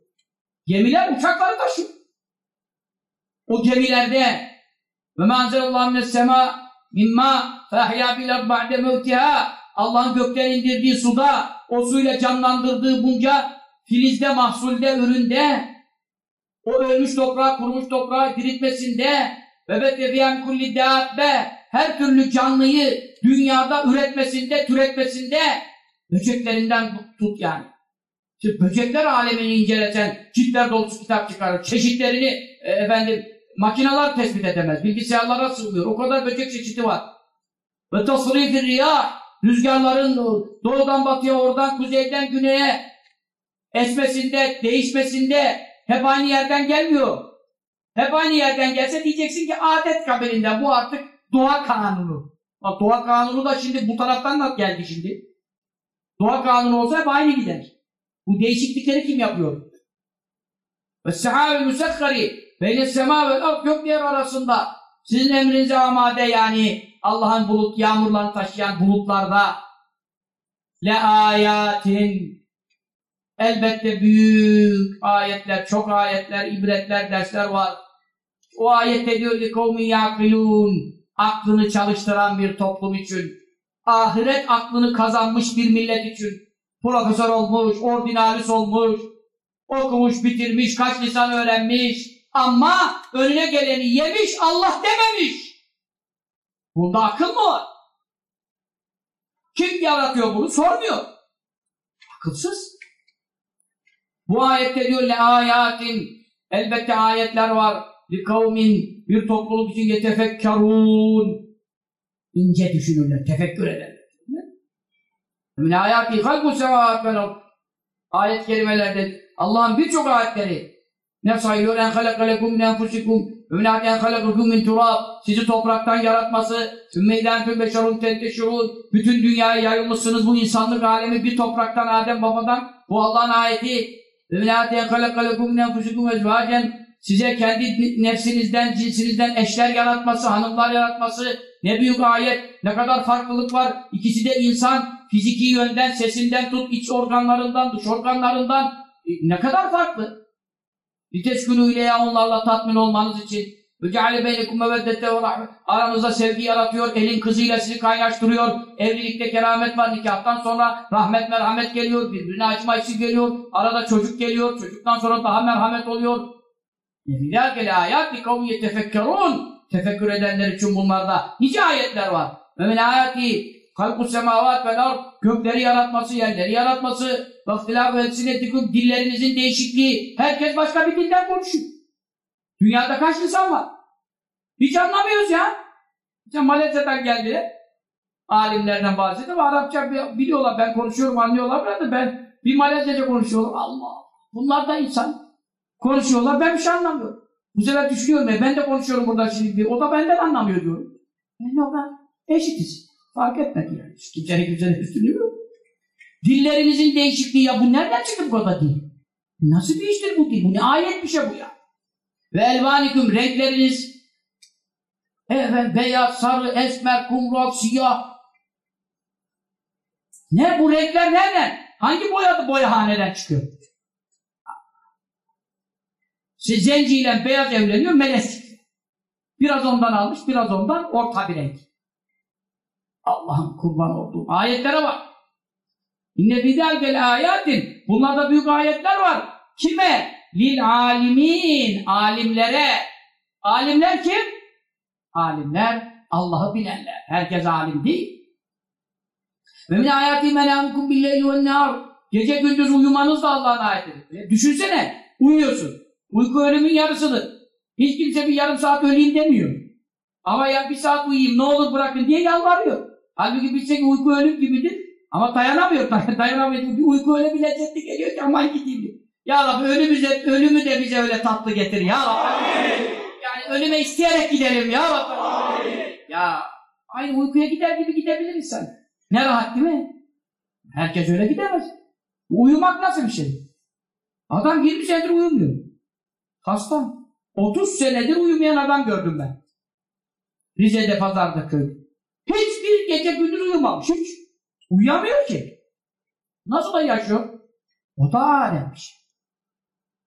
Gemiler uçakları taşıyor. O gemilerde ve manzelallahu mines sema mimma fehya bil ba'de mevtiha Allah'ın gökten indirdiği suda o suyla canlandırdığı bunca filizde, mahsulde, üründe o ölmüş toprağı, kurumuş toprağı diriltmesinde ve betebiyen kulli dabbe her türlü canlıyı dünyada üretmesinde, türetmesinde böceklerinden tut yani. Böcekler alemini incelesen ciltler dolusu kitap çıkarır. Çeşitlerini e, efendim makineler tespit edemez. Bilgisayarlara sığmıyor. O kadar böcek çeşidi var. Ve tasrifir riyah rüzgarların doğudan batıya, oradan kuzeyden güneye esmesinde, değişmesinde hep aynı yerden gelmiyor. Hep aynı yerden gelse diyeceksin ki adet kabilinden bu artık doğa kanunu. Bak doğa kanunu da şimdi bu taraftan da geldi şimdi. Doğa kanunu olsa hep aynı gider. Bu değişiklikleri kim yapıyor? Ve sehâve müsekkari beyne semâ ve ard gökler arasında. Sizin emrinize amade yani Allah'ın bulut yağmurlarını taşıyan bulutlarda. Le ayatin. Elbette büyük ayetler, çok ayetler, ibretler, dersler var. O ayette diyor ki kavmi yakilun aklını çalıştıran bir toplum için. Ahiret aklını kazanmış bir millet için profesör olmuş, ordinalis olmuş, okumuş, bitirmiş, kaç lisan öğrenmiş ama önüne geleni yemiş, Allah dememiş. Bunda akıl mı var? Kim yaratıyor bunu? Sormuyor. Akılsız. Bu ayette diyor le ayatin elbette ayetler var. Bir kavmin bir topluluk için yetefekkarun ince düşünürler, tefekkür ederler. Min ayati halku semavat vel Ayet kelimelerde Allah'ın birçok ayetleri ne sayıyor? En halakalekum min enfusikum. Ümnât en halakakum min turab. Sizi topraktan yaratması Ümmeyden tüm beşerun tenteşirun Bütün dünyaya yayılmışsınız. Bu insanlık alemi bir topraktan Adem babadan Bu Allah'ın ayeti. Ümnât en halakalekum min enfusikum ezvâcen. Size kendi nefsinizden, cinsinizden eşler yaratması, hanımlar yaratması. Ne büyük ayet, ne kadar farklılık var. İkisi de insan, fiziki yönden, sesinden tut, iç organlarından, dış organlarından e, ne kadar farklı. Liteşkülü ile ya onlarla tatmin olmanız için. Vecale beynekum meveddette ve rahmet. Aranızda sevgi yaratıyor, elin kızıyla sizi kaynaştırıyor. Evlilikte keramet var, nikahtan sonra rahmet merhamet geliyor, birbirine açma işi geliyor. Arada çocuk geliyor, çocuktan sonra daha merhamet oluyor. Fidâkel ayat li kavmi yetefekkerûn. Tefekkür edenler için bunlarda nice ayetler var. Ve min halkus semavat vel ard gökleri yaratması, yerleri yaratması, vaktilâ ve elsinetikum dillerinizin değişikliği. Herkes başka bir dilden konuşuyor. Dünyada kaç insan var? Hiç anlamıyoruz ya. İşte Malezya'dan geldi. Alimlerden bahsettim. Arapça biliyorlar. Ben konuşuyorum, anlıyorlar. Ben de ben bir Malezyaca konuşuyorum. Allah! Bunlar da insan. Konuşuyorlar, ben bir şey anlamıyorum. Bu sefer düşünüyorum ya, ben de konuşuyorum burada şimdi, o da benden anlamıyor diyorum. Yani o ben eşitiz. Fark etmedi yani. Kimsenin kimsenin üstünlüğü yok. Dillerimizin değişikliği ya bu nereden çıktı bu kadar dil? Nasıl bir iştir bu dil? Bu ne ayet bir şey bu ya? Ve elvaniküm renkleriniz evet beyaz, sarı, esmer, kumral, siyah. Ne bu renkler nereden? Hangi boyadı boyahaneden çıkıyor? İşte zenciyle beyaz evleniyor, melez. Biraz ondan almış, biraz ondan orta bir renk. Allah'ım kurban olduğum ayetlere bak. İnne bidâgel ayatin. Bunlarda büyük ayetler var. Kime? Lil alimin. Alimlere. Alimler kim? Alimler Allah'ı bilenler. Herkes alim değil. Ve min ayati menâmukum billeyli ve nâr. Gece gündüz uyumanız da Allah'ın ayetidir. Düşünsene. Uyuyorsun. Uyku ölümün yarısıdır. Hiç kimse bir yarım saat öleyim demiyor. Ama ya bir saat uyuyayım ne olur bırakın diye yalvarıyor. Halbuki bilse ki uyku ölüm gibidir. Ama dayanamıyor. dayanamıyor. Bir uyku öyle bir lezzetli geliyor ki aman gideyim diyor. Ya Rabbi ölümüze, ölümü de bize öyle tatlı getir ya Rabbi. Yani ölüme isteyerek gidelim ya Rabbi. Ya aynı uykuya gider gibi gidebilir insan. Ne rahat değil mi? Herkes öyle gidemez. Uyumak nasıl bir şey? Adam 20 senedir uyumuyor. Hasta. 30 senedir uyumayan adam gördüm ben. Rize'de pazarda köy. Hiçbir gece gündüz uyumamış. Hiç. Uyuyamıyor ki. Nasıl da yaşıyor? O da alemmiş.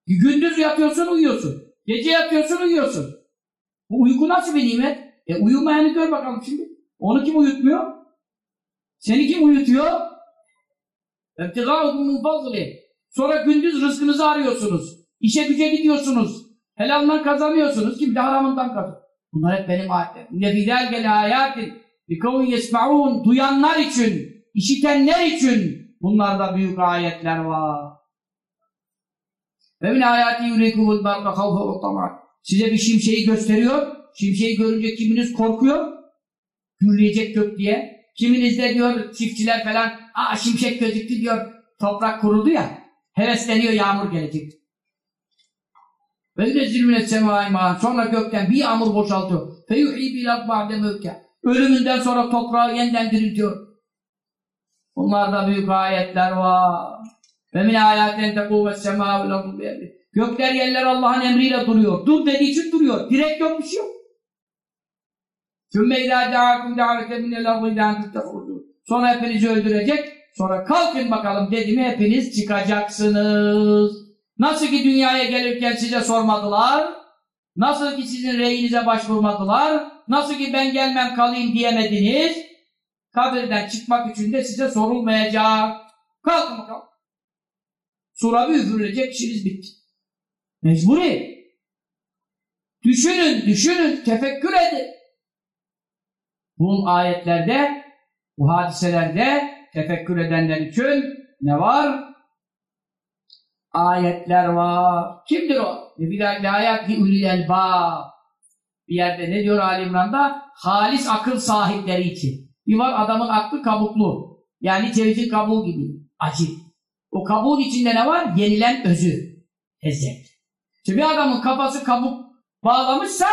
Gündüz yatıyorsun uyuyorsun. Gece yatıyorsun uyuyorsun. Bu uyku nasıl bir nimet? E uyumayanı gör bakalım şimdi. Onu kim uyutmuyor? Seni kim uyutuyor? Ebtigâudun fazli. Sonra gündüz rızkınızı arıyorsunuz. İşe güce gidiyorsunuz. Helaldan kazanıyorsunuz. Kim de haramından kazanıyor. Bunlar hep benim ayetim. Nebiler gel hayatin. Bikavun yesma'un. Duyanlar için, işitenler için bunlarda büyük ayetler var. Ayati yurikumul barka havfe ve tamar. Size bir şimşeği gösteriyor. Şimşeği görünce kiminiz korkuyor? Gürleyecek gök diye. Kiminizde diyor çiftçiler falan aa şimşek gözüktü diyor. Toprak kurudu ya. Hevesleniyor yağmur gelecek. Ve de zilmine semâ Sonra gökten bir yağmur boşaltıyor. Feyuhî bilad ba'de mevke. Ölümünden sonra toprağı yeniden diriltiyor. Bunlarda büyük ayetler var. Ve min ayaten tekûves semâ Gökler yerler Allah'ın emriyle duruyor. Dur dediği için duruyor. Direkt yok bir şey yok. Sümme ilâ deâkum dâvete minel ardı Sonra hepinizi öldürecek. Sonra kalkın bakalım dedi mi hepiniz çıkacaksınız. Nasıl ki dünyaya gelirken size sormadılar. Nasıl ki sizin reyinize başvurmadılar. Nasıl ki ben gelmem kalayım diyemediniz. Kabirden çıkmak için de size sorulmayacak. Kalkın bakalım. Sura bir üfürülecek işiniz bitti. Mecburi. Düşünün, düşünün, tefekkür edin. Bu ayetlerde, bu hadiselerde tefekkür edenler için ne var? Ayetler var. Kimdir o? Bir ayet ki ulil elbab. Bir yerde ne diyor Ali İmran'da? Halis akıl sahipleri için. Bir var adamın aklı kabuklu. Yani cevizin kabuğu gibi. Acı. O kabuğun içinde ne var? Yenilen özü. Lezzet. Şimdi bir adamın kafası kabuk bağlamışsa,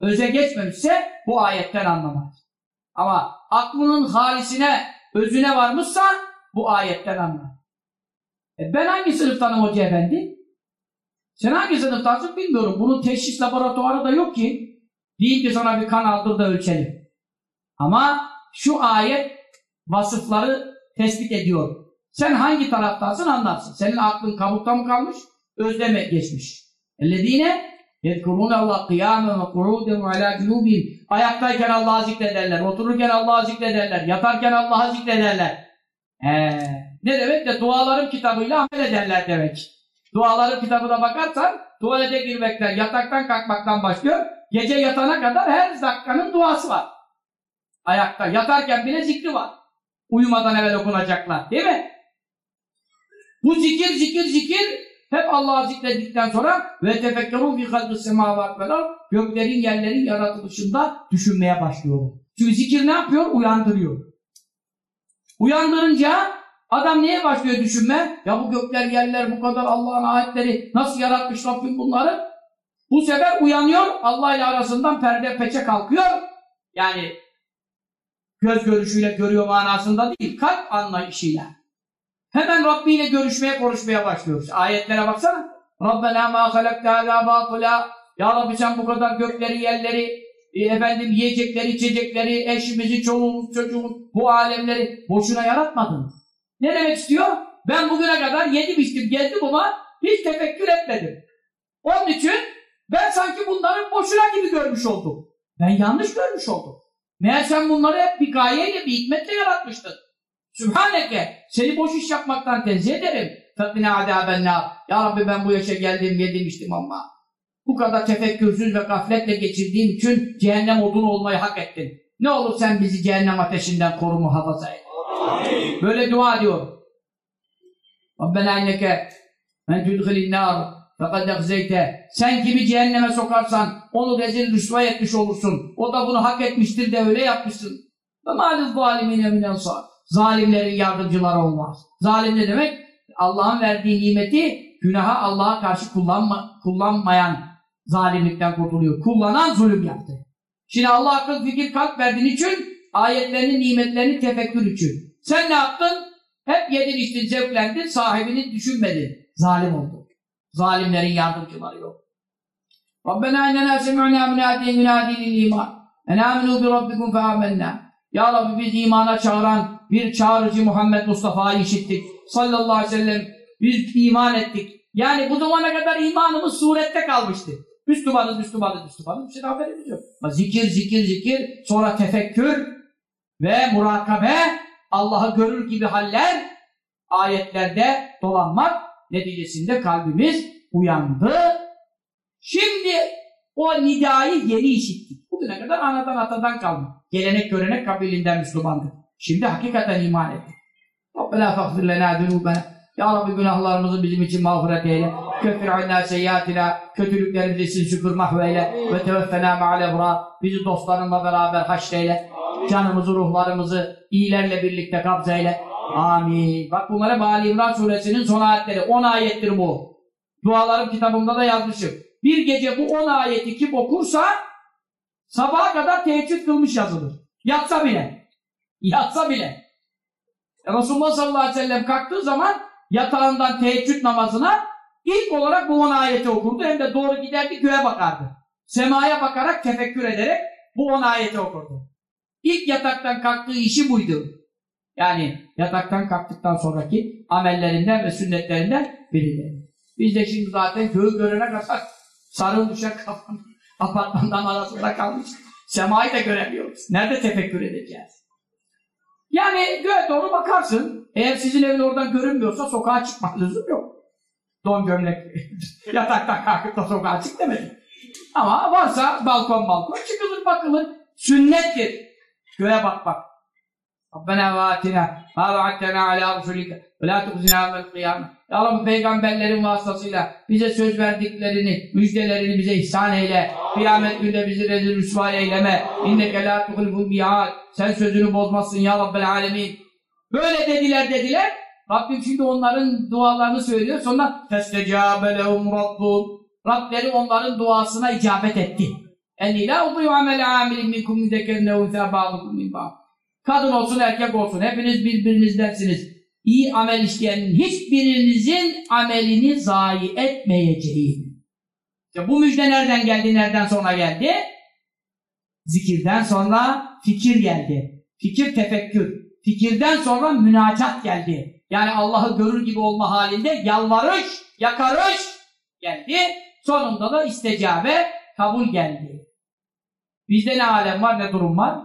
öze geçmemişse bu ayetten anlamaz. Ama aklının halisine, özüne varmışsa bu ayetten anlar. E ben hangi sınıftanım hoca efendi? Sen hangi sınıftansın bilmiyorum. Bunun teşhis laboratuvarı da yok ki. Değil ki sana bir kan aldır da ölçelim. Ama şu ayet vasıfları tespit ediyor. Sen hangi taraftansın anlarsın. Senin aklın kabukta mı kalmış? Özleme geçmiş. Ellezine yedkurûne Allah kıyâmen ve kurûden ve alâ cunûbîm. Ayaktayken Allah'ı zikrederler. Otururken Allah'ı zikrederler. Yatarken Allah'ı zikrederler. Ee, ne demek de dualarım kitabıyla amel ederler demek. Dualarım kitabına bakarsan tuvalete girmekten, yataktan kalkmaktan başlıyor. Gece yatana kadar her dakikanın duası var. Ayakta, yatarken bile zikri var. Uyumadan evvel okunacaklar. Değil mi? Bu zikir, zikir, zikir hep Allah'ı zikredikten sonra ve tefekkerun fi halqis semavat vel göklerin yerlerin yaratılışında düşünmeye başlıyor. Çünkü zikir ne yapıyor? Uyandırıyor. Uyandırınca adam neye başlıyor düşünme? Ya bu gökler yerler bu kadar Allah'ın ayetleri nasıl yaratmış Rabbim bunları? Bu sefer uyanıyor Allah ile arasından perde peçe kalkıyor. Yani göz görüşüyle görüyor manasında değil kalp anlayışıyla. Hemen Rabbi ile görüşmeye konuşmaya başlıyoruz. Ayetlere baksana. Rabbena ma halakta ala batula Ya Rabbi sen bu kadar gökleri, yerleri, e, efendim yiyecekleri, içecekleri, eşimizi, çoluğumuz, çocuğumuz, bu alemleri boşuna yaratmadın. Ne demek istiyor? Ben bugüne kadar yedim içtim, gezdim ama hiç tefekkür etmedim. Onun için ben sanki bunları boşuna gibi görmüş oldum. Ben yanlış görmüş oldum. Meğer sen bunları hep bir gayeyle, bir hikmetle yaratmıştın. Sübhaneke seni boş iş yapmaktan tenzih ederim. Fekine adâbennâ. Ya Rabbi ben bu yaşa geldim yedim içtim ama bu kadar tefekkürsüz ve gafletle geçirdiğim için cehennem odunu olmayı hak ettim. Ne olur sen bizi cehennem ateşinden koru muhafaza et. Böyle dua ediyor. Rabbena inneke men tudhilin nar fekad egzeyte. Sen kimi cehenneme sokarsan onu rezil rüşva etmiş olursun. O da bunu hak etmiştir de öyle yapmışsın. Ve mâliz zalimine min ensar. Zalimlerin yardımcıları olmaz. Zalim ne demek? Allah'ın verdiği nimeti günaha Allah'a karşı kullanma, kullanmayan zalimlikten kurtuluyor. Kullanan zulüm yaptı. Şimdi Allah akıl fikir kalp verdiğin için ayetlerini, nimetlerini tefekkür için. Sen ne yaptın? Hep yedin içtin, zevklendin, sahibini düşünmedin. Zalim oldun. Zalimlerin yardımcıları yok. Rabbena innena semi'na minadiyen yunadinin iman. En aminu bi rabbikum fe amennâ. Ya Rabbi biz imana çağıran bir çağrıcı Muhammed Mustafa'yı işittik. Sallallahu aleyhi ve sellem biz iman ettik. Yani bu zamana kadar imanımız surette kalmıştı. Müslümanız, Müslümanız, Müslümanız. Bir şey haberimiz yok. Zikir, zikir, zikir, sonra tefekkür ve murakabe, Allah'ı görür gibi haller, ayetlerde dolanmak neticesinde kalbimiz uyandı. Şimdi o nidayı yeni işittik. Bugüne kadar anadan atadan kalma. Gelenek görenek kabilinden Müslümandı. Şimdi hakikaten iman ettik. Rabbena fagfir lena dunubena. Ya Rabbi günahlarımızı bizim için mağfiret eyle. Köfir anna seyyatina. Kötülüklerimizi sil süpür mahveyle. Ve teveffena ma'al ebrar. Bizi dostlarınla beraber haşreyle. Canımızı, ruhlarımızı iyilerle birlikte kabzeyle. Amin. Bak bunlara Ali İmran suresinin son ayetleri. 10 ayettir bu. Dualarım kitabımda da yazmışım. Bir gece bu 10 ayeti kim okursa sabaha kadar teheccüd kılmış yazılır. Yatsa bile. Yatsa bile. E Resulullah sallallahu aleyhi ve sellem kalktığı zaman yatağından teheccüd namazına ilk olarak bu 10 ayeti okurdu. Hem de doğru giderdi göğe bakardı. Semaya bakarak tefekkür ederek bu 10 ayeti okurdu. İlk yataktan kalktığı işi buydu. Yani yataktan kalktıktan sonraki amellerinden ve sünnetlerinden biridir. Biz de şimdi zaten göğü görene kadar sarıl düşen kafam apartmandan arasında kalmış. Semayı da göremiyoruz. Nerede tefekkür edeceğiz? Yani göğe doğru bakarsın. Eğer sizin evin oradan görünmüyorsa sokağa çıkmak lüzum yok. Don gömlek yataktan kalkıp da sokağa çık demedim. Ama varsa balkon balkon çıkılır bakılır. Sünnettir. Göğe bak bak. Rabbena ve atina ma va'attena ala rusulika ve la tuhzina yevmel kıyame. Ya Allah bu peygamberlerin vasıtasıyla bize söz verdiklerini, müjdelerini bize ihsan eyle. Kıyamet günde bizi rezil rüsva eyleme. İnneke la tuhliful mi'ad. Sen sözünü bozmazsın ya Rabbel alemin. Böyle dediler dediler. Rabbim şimdi onların dualarını söylüyor. Sonra فَاسْتَجَابَ لَهُمْ رَبُّهُمْ Rableri onların duasına icabet etti. Enni la udiyu amel amilin minkum müzekerin nevutâ bağlıkum min. Kadın olsun erkek olsun hepiniz birbirinizdensiniz. İyi amel işleyenin hiçbirinizin amelini zayi etmeyeceği. İşte bu müjde nereden geldi, nereden sonra geldi? Zikirden sonra fikir geldi. Fikir tefekkür. Fikirden sonra münacat geldi. Yani Allah'ı görür gibi olma halinde yalvarış, yakarış geldi. Sonunda da istecabe kabul geldi. Bizde ne alem var, ne durum var?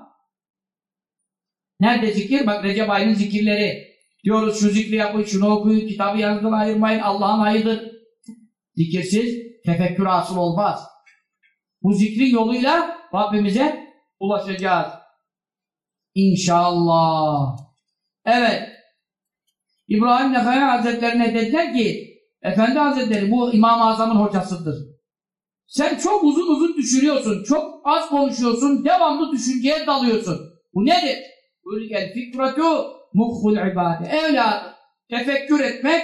Nerede zikir? Bak Recep ayının zikirleri. Diyoruz şu zikri yapın, şunu okuyun, kitabı yanından ayırmayın, Allah'ın ayıdır. Zikirsiz tefekkür asıl olmaz. Bu zikrin yoluyla Rabbimize ulaşacağız. İnşallah. Evet. İbrahim Nefe'ye Hazretlerine dediler ki Efendi Hazretleri bu İmam-ı Azam'ın hocasıdır. Sen çok uzun uzun düşünüyorsun, çok az konuşuyorsun, devamlı düşünceye dalıyorsun. Bu nedir? Ülgel fikratu mukhul ibade. Evladım, tefekkür etmek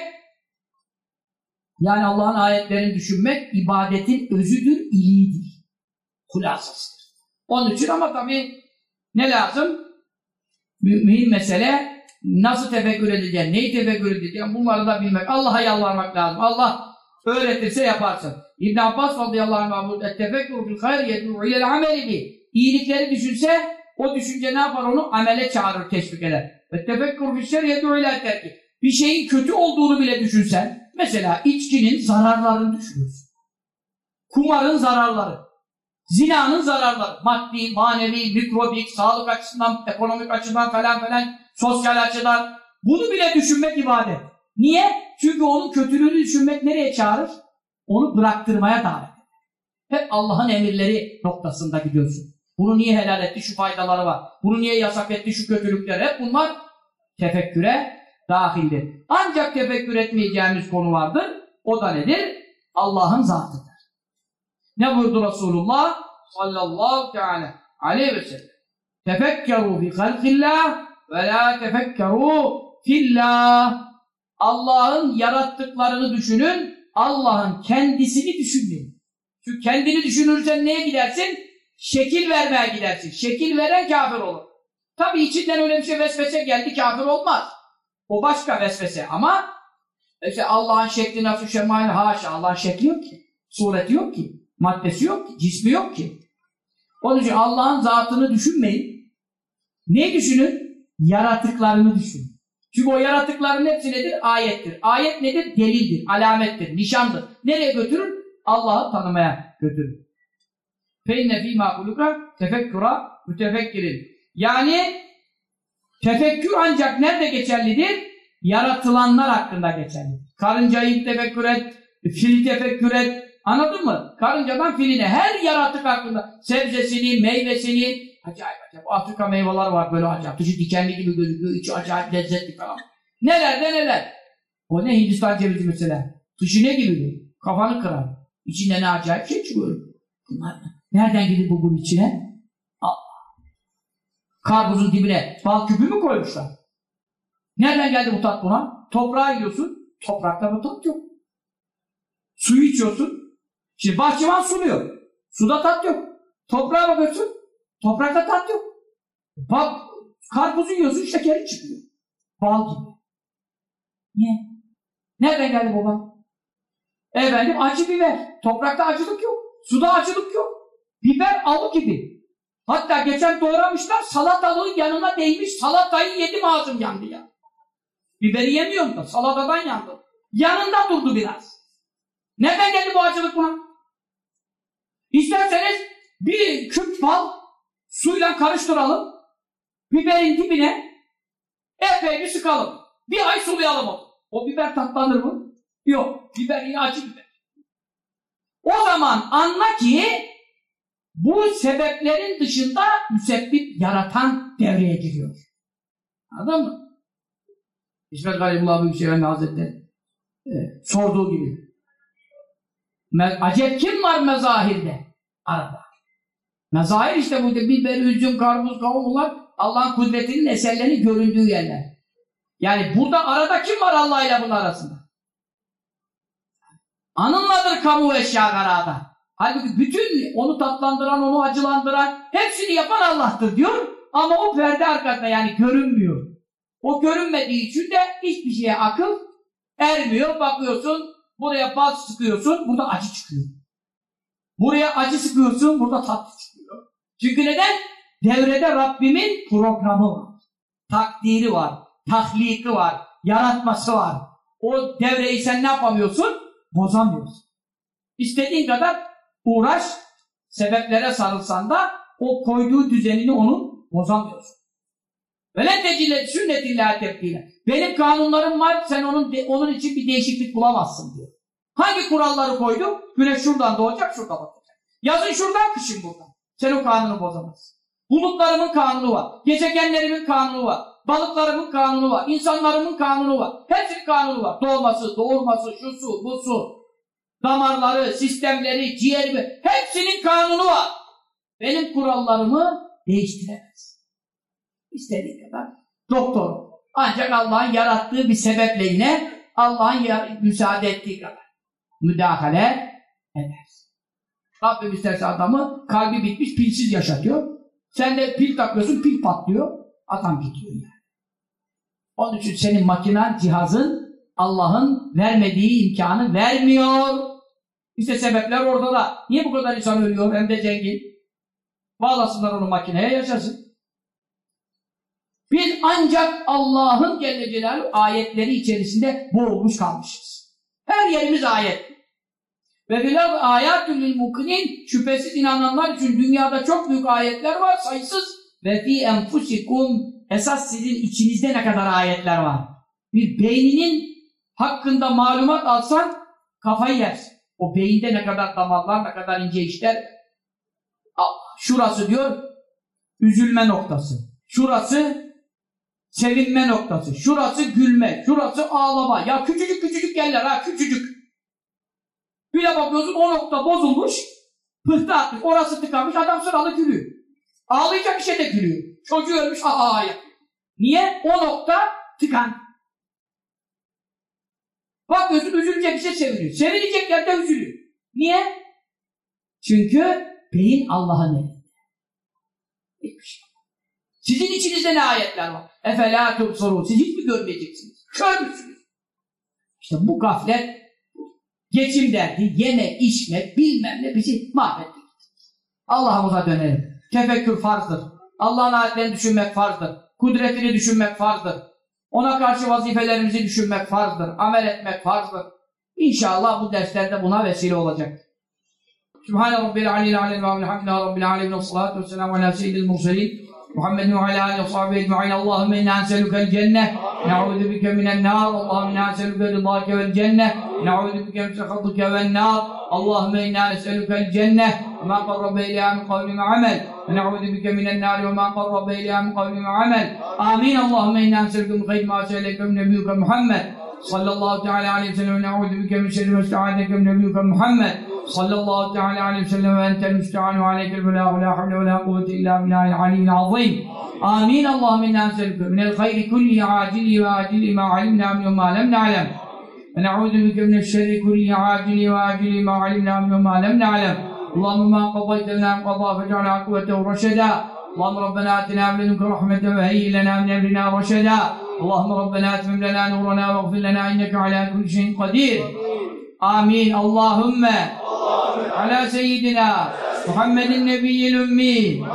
yani Allah'ın ayetlerini düşünmek ibadetin özüdür, iliğidir. Kulasasıdır. Onun için ama tabii ne lazım? Mühim mesele nasıl tefekkür edeceğim, neyi tefekkür edeceğim bunları da bilmek. Allah'a yalvarmak lazım. Allah öğretirse yaparsın. İbn Abbas radıyallahu anh tefekkür fil hayr yed'u ilel ameli bi. İyilikleri düşünse o düşünce ne yapar onu? Amele çağırır, teşvik eder. Ve tefekkür fil şer yed'u ilel terki. Bir şeyin kötü olduğunu bile düşünsen, mesela içkinin zararlarını düşünürsün. Kumarın zararları. Zinanın zararları. Maddi, manevi, mikrobik, sağlık açısından, ekonomik açıdan falan falan, sosyal açıdan. Bunu bile düşünmek ibadet. Niye? Çünkü onun kötülüğünü düşünmek nereye çağırır? Onu bıraktırmaya davet. Hep Allah'ın emirleri noktasında gidiyorsun. Bunu niye helal etti? Şu faydaları var. Bunu niye yasak etti? Şu kötülükler. Hep bunlar tefekküre dahildir. Ancak tefekkür etmeyeceğimiz konu vardır. O da nedir? Allah'ın zatıdır. Ne buyurdu Resulullah sallallahu teala aleyhi ve sellem? Tefekkeru fi halkillah ve la tefekkeru fillah. Allah'ın yarattıklarını düşünün, Allah'ın kendisini düşünmeyin. Çünkü kendini düşünürsen neye gidersin? Şekil vermeye gidersin. Şekil veren kafir olur. Tabi içinden öyle bir şey vesvese geldi kafir olmaz. O başka vesvese ama işte Allah'ın şekli nasıl şemal haşa Allah'ın şekli yok ki. Sureti yok ki. Maddesi yok ki. Cismi yok ki. Onun için Allah'ın zatını düşünmeyin. Ne düşünün? Yaratıklarını düşünün. Çünkü o yaratıkların hepsi nedir? Ayettir. Ayet nedir? Delildir, alamettir, nişandır. Nereye götürür? Allah'ı tanımaya götürür. Feinne fîmâ kuluka tefekkura mütefekkirin. Yani tefekkür ancak nerede geçerlidir? Yaratılanlar hakkında geçerlidir. Karıncayı tefekkür et, fili tefekkür et. Anladın mı? Karıncadan filine her yaratık hakkında sebzesini, meyvesini, acayip acayip. Afrika meyveler var böyle acayip. Dışı dikenli gibi gözüküyor, içi acayip lezzetli falan. Neler de neler. O ne Hindistan cevizi mesela. Dışı ne gibi? Kafanı kırar. İçinde ne acayip şey çıkıyor. Bunlar nereden gidiyor bu bunun içine? Karpuzun dibine bal küpü mü koymuşlar? Nereden geldi bu tat buna? Toprağa yiyorsun. Toprakta bu tat yok. Suyu içiyorsun. Şimdi bahçıvan suluyor. Suda tat yok. Toprağa bakıyorsun. Toprakta tat yok. Bak karpuzu yiyorsun şekeri çıkıyor. Bal gibi. Niye? Nereden geldi baba? Efendim acı biber. Toprakta acılık yok. Suda acılık yok. Biber alı gibi. Hatta geçen doğramışlar salatalığın yanına değmiş salatayı yedim ağzım yandı ya. Biberi yemiyorum da salatadan yandım. Yanında durdu biraz. Nereden geldi bu acılık buna? İsterseniz bir küp bal suyla karıştıralım. Biberin dibine epey bir sıkalım. Bir ay sulayalım onu. O biber tatlanır mı? Yok. Biber yine acı biber. O zaman anla ki bu sebeplerin dışında müsebbip yaratan devreye giriyor. Anladın mı? İsmet Galibullah Büyükşehir'in Hazretleri e, sorduğu gibi. Acep kim var mezahirde? Arada. Mezahir işte bu biber, üzüm, karpuz, kavun bunlar Allah'ın kudretinin eserlerinin göründüğü yerler. Yani burada arada kim var Allah ile bunun arasında? Anılmadır kamu eşya karada. Halbuki bütün onu tatlandıran, onu acılandıran hepsini yapan Allah'tır diyor. Ama o perde arkasında yani görünmüyor. O görünmediği için de hiçbir şeye akıl ermiyor. Bakıyorsun buraya bal sıkıyorsun burada acı çıkıyor. Buraya acı sıkıyorsun burada tatlı çıkıyor. Çünkü neden? Devrede Rabbimin programı var. Takdiri var. Tahliki var. Yaratması var. O devreyi sen ne yapamıyorsun? Bozamıyorsun. İstediğin kadar uğraş, sebeplere sarılsan da o koyduğu düzenini onun bozamıyorsun. Ve ne tecillet sünnetillahi tebdile. Benim kanunlarım var, sen onun onun için bir değişiklik bulamazsın diyor. Hangi kuralları koydum? Güneş şuradan doğacak, şurada batacak. Yazın şuradan, kışın buradan. Sen o kanunu bozamazsın. Bulutlarımın kanunu var. Gezegenlerimin kanunu var. Balıklarımın kanunu var. insanlarımın kanunu var. Hepsinin kanunu var. Doğması, doğurması, şu su, bu su. Damarları, sistemleri, ciğerimi. Hepsinin kanunu var. Benim kurallarımı değiştiremez. İstediği kadar doktor. Ancak Allah'ın yarattığı bir sebeple yine Allah'ın müsaade ettiği kadar müdahale eder. Rabbim isterse adamı kalbi bitmiş pilsiz yaşatıyor. Sen de pil takıyorsun pil patlıyor. Adam gidiyor yani. Onun için senin makinen, cihazın Allah'ın vermediği imkanı vermiyor. İşte sebepler orada da. Niye bu kadar insan ölüyor hem de zengin? Bağlasınlar onu makineye yaşasın. Biz ancak Allah'ın Celle ayetleri içerisinde boğulmuş kalmışız. Her yerimiz ayet. Ve bilal ayatül mukinin şüphesiz inananlar için dünyada çok büyük ayetler var sayısız ve fi enfusikum esas sizin içinizde ne kadar ayetler var. Bir beyninin hakkında malumat alsan kafayı yersin. O beyinde ne kadar damarlar, ne kadar ince işler. Şurası diyor üzülme noktası. Şurası sevinme noktası. Şurası gülme. Şurası ağlama. Ya küçücük küçücük yerler ha küçücük. Bir de bakıyorsun o nokta bozulmuş. Pıhtı atmış. Orası tıkanmış. Adam sıralı gülüyor. Ağlayacak bir şey de gülüyor. Çocuğu ölmüş. Aa aa Niye? O nokta tıkan. Bakıyorsun üzülecek bir şey seviniyor. Sevinecek yerde üzülüyor. Niye? Çünkü beyin Allah'ın elinde. Hiçbir şey Sizin içinizde ne ayetler var? Efelâ tubsurûn. Siz hiç mi görmeyeceksiniz? Kör müsünüz? İşte bu gaflet Geçim derdi, yeme, içme, bilmem ne bizi şey, mahvettik. Allah'ımıza dönelim. Tefekkür farzdır. Allah'ın ayetlerini düşünmek farzdır. Kudretini düşünmek farzdır. Ona karşı vazifelerimizi düşünmek farzdır. Amel etmek farzdır. İnşallah bu derslerde buna vesile olacak. Sübhane Rabbil Aleyhi Aleyhi ve Hamdülillah Rabbil Alemin ve salatu ve selamu ala seyyidil murselin Muhammed ve ala aleyhi ve sahibi ecma'in Allahümme inna enselükel cenneh Ne'udhu bike minel nâr Allahümme نعوذ بك من سخطك والنار. اللهم إنا نسألك الجنة وما قرب إليها من قول وعمل ونعوذ بك من النار وما قرب إليها من قول وعمل آمين. اللهم إنا نسالك من خير ما سالك من نبيك محمد. صلى الله تعالى عليه وسلم. ونعوذ بك من شر ما استعاذك من نبيك محمد. صلى الله تعالى عليه وسلم. وأنت المستعان وعليك البلاغ ولا حول ولا قوة إلا بالله العلي العظيم. آمين. اللهم إنا نسألك من الخير كله عاجله وآجله ما علمنا منه وما لم نعلم. ونعوذ بك من الشر كله عاجله وآجله ما علمنا منه وما لم نعلم. اللهم ما قضيت لنا قضاء فاجعل عقوبته رشدا. اللهم ربنا آتنا من لدنك رحمة وهيئ لنا من أمرنا رشدا. اللهم ربنا أتمم لنا نورنا واغفر لنا إنك على كل شيء قدير. آمين. اللهم على سيدنا محمد النبي الأمي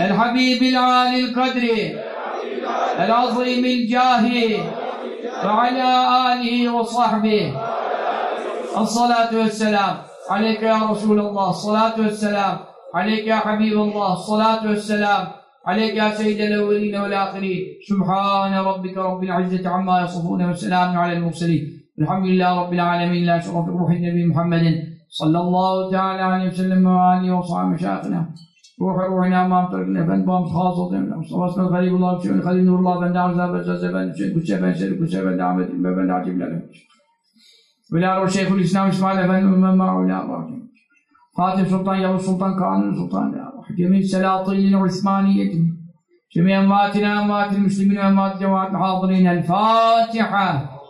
الحبيب العالي القدر العظيم الجاه وعلى آله وصحبه. الصلاة والسلام عليك يا رسول الله. الصلاة والسلام عليك يا حبيب الله. الصلاة والسلام عليك يا سيد الأولين والآخرين. سبحان ربك رب العزة عما يصفون وسلام على المرسلين. الحمد لله رب العالمين. لا شرف روح النبي محمد صلى الله تعالى عليه وسلم وآله وصحبه مشايخنا روح روحنا ما تركنا بن بام خاصة صلى غريب الله بشيء خليل نور الله بن دعوة زابر زابر بن كتشة بن سر كتشة بن دعوة بن عجيب لنا ولا شيخ الإسلام إسماعيل بن أمم ولا فاتح سلطان يابو سلطان كانون سلطان. جميع السلاطين العثمانية جميع أمواتنا أموات المسلمين وأموات جماعة الحاضرين الفاتحة.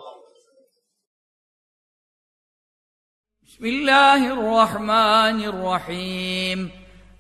بسم الله الرحمن الرحيم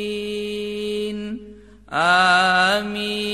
الضالين آمين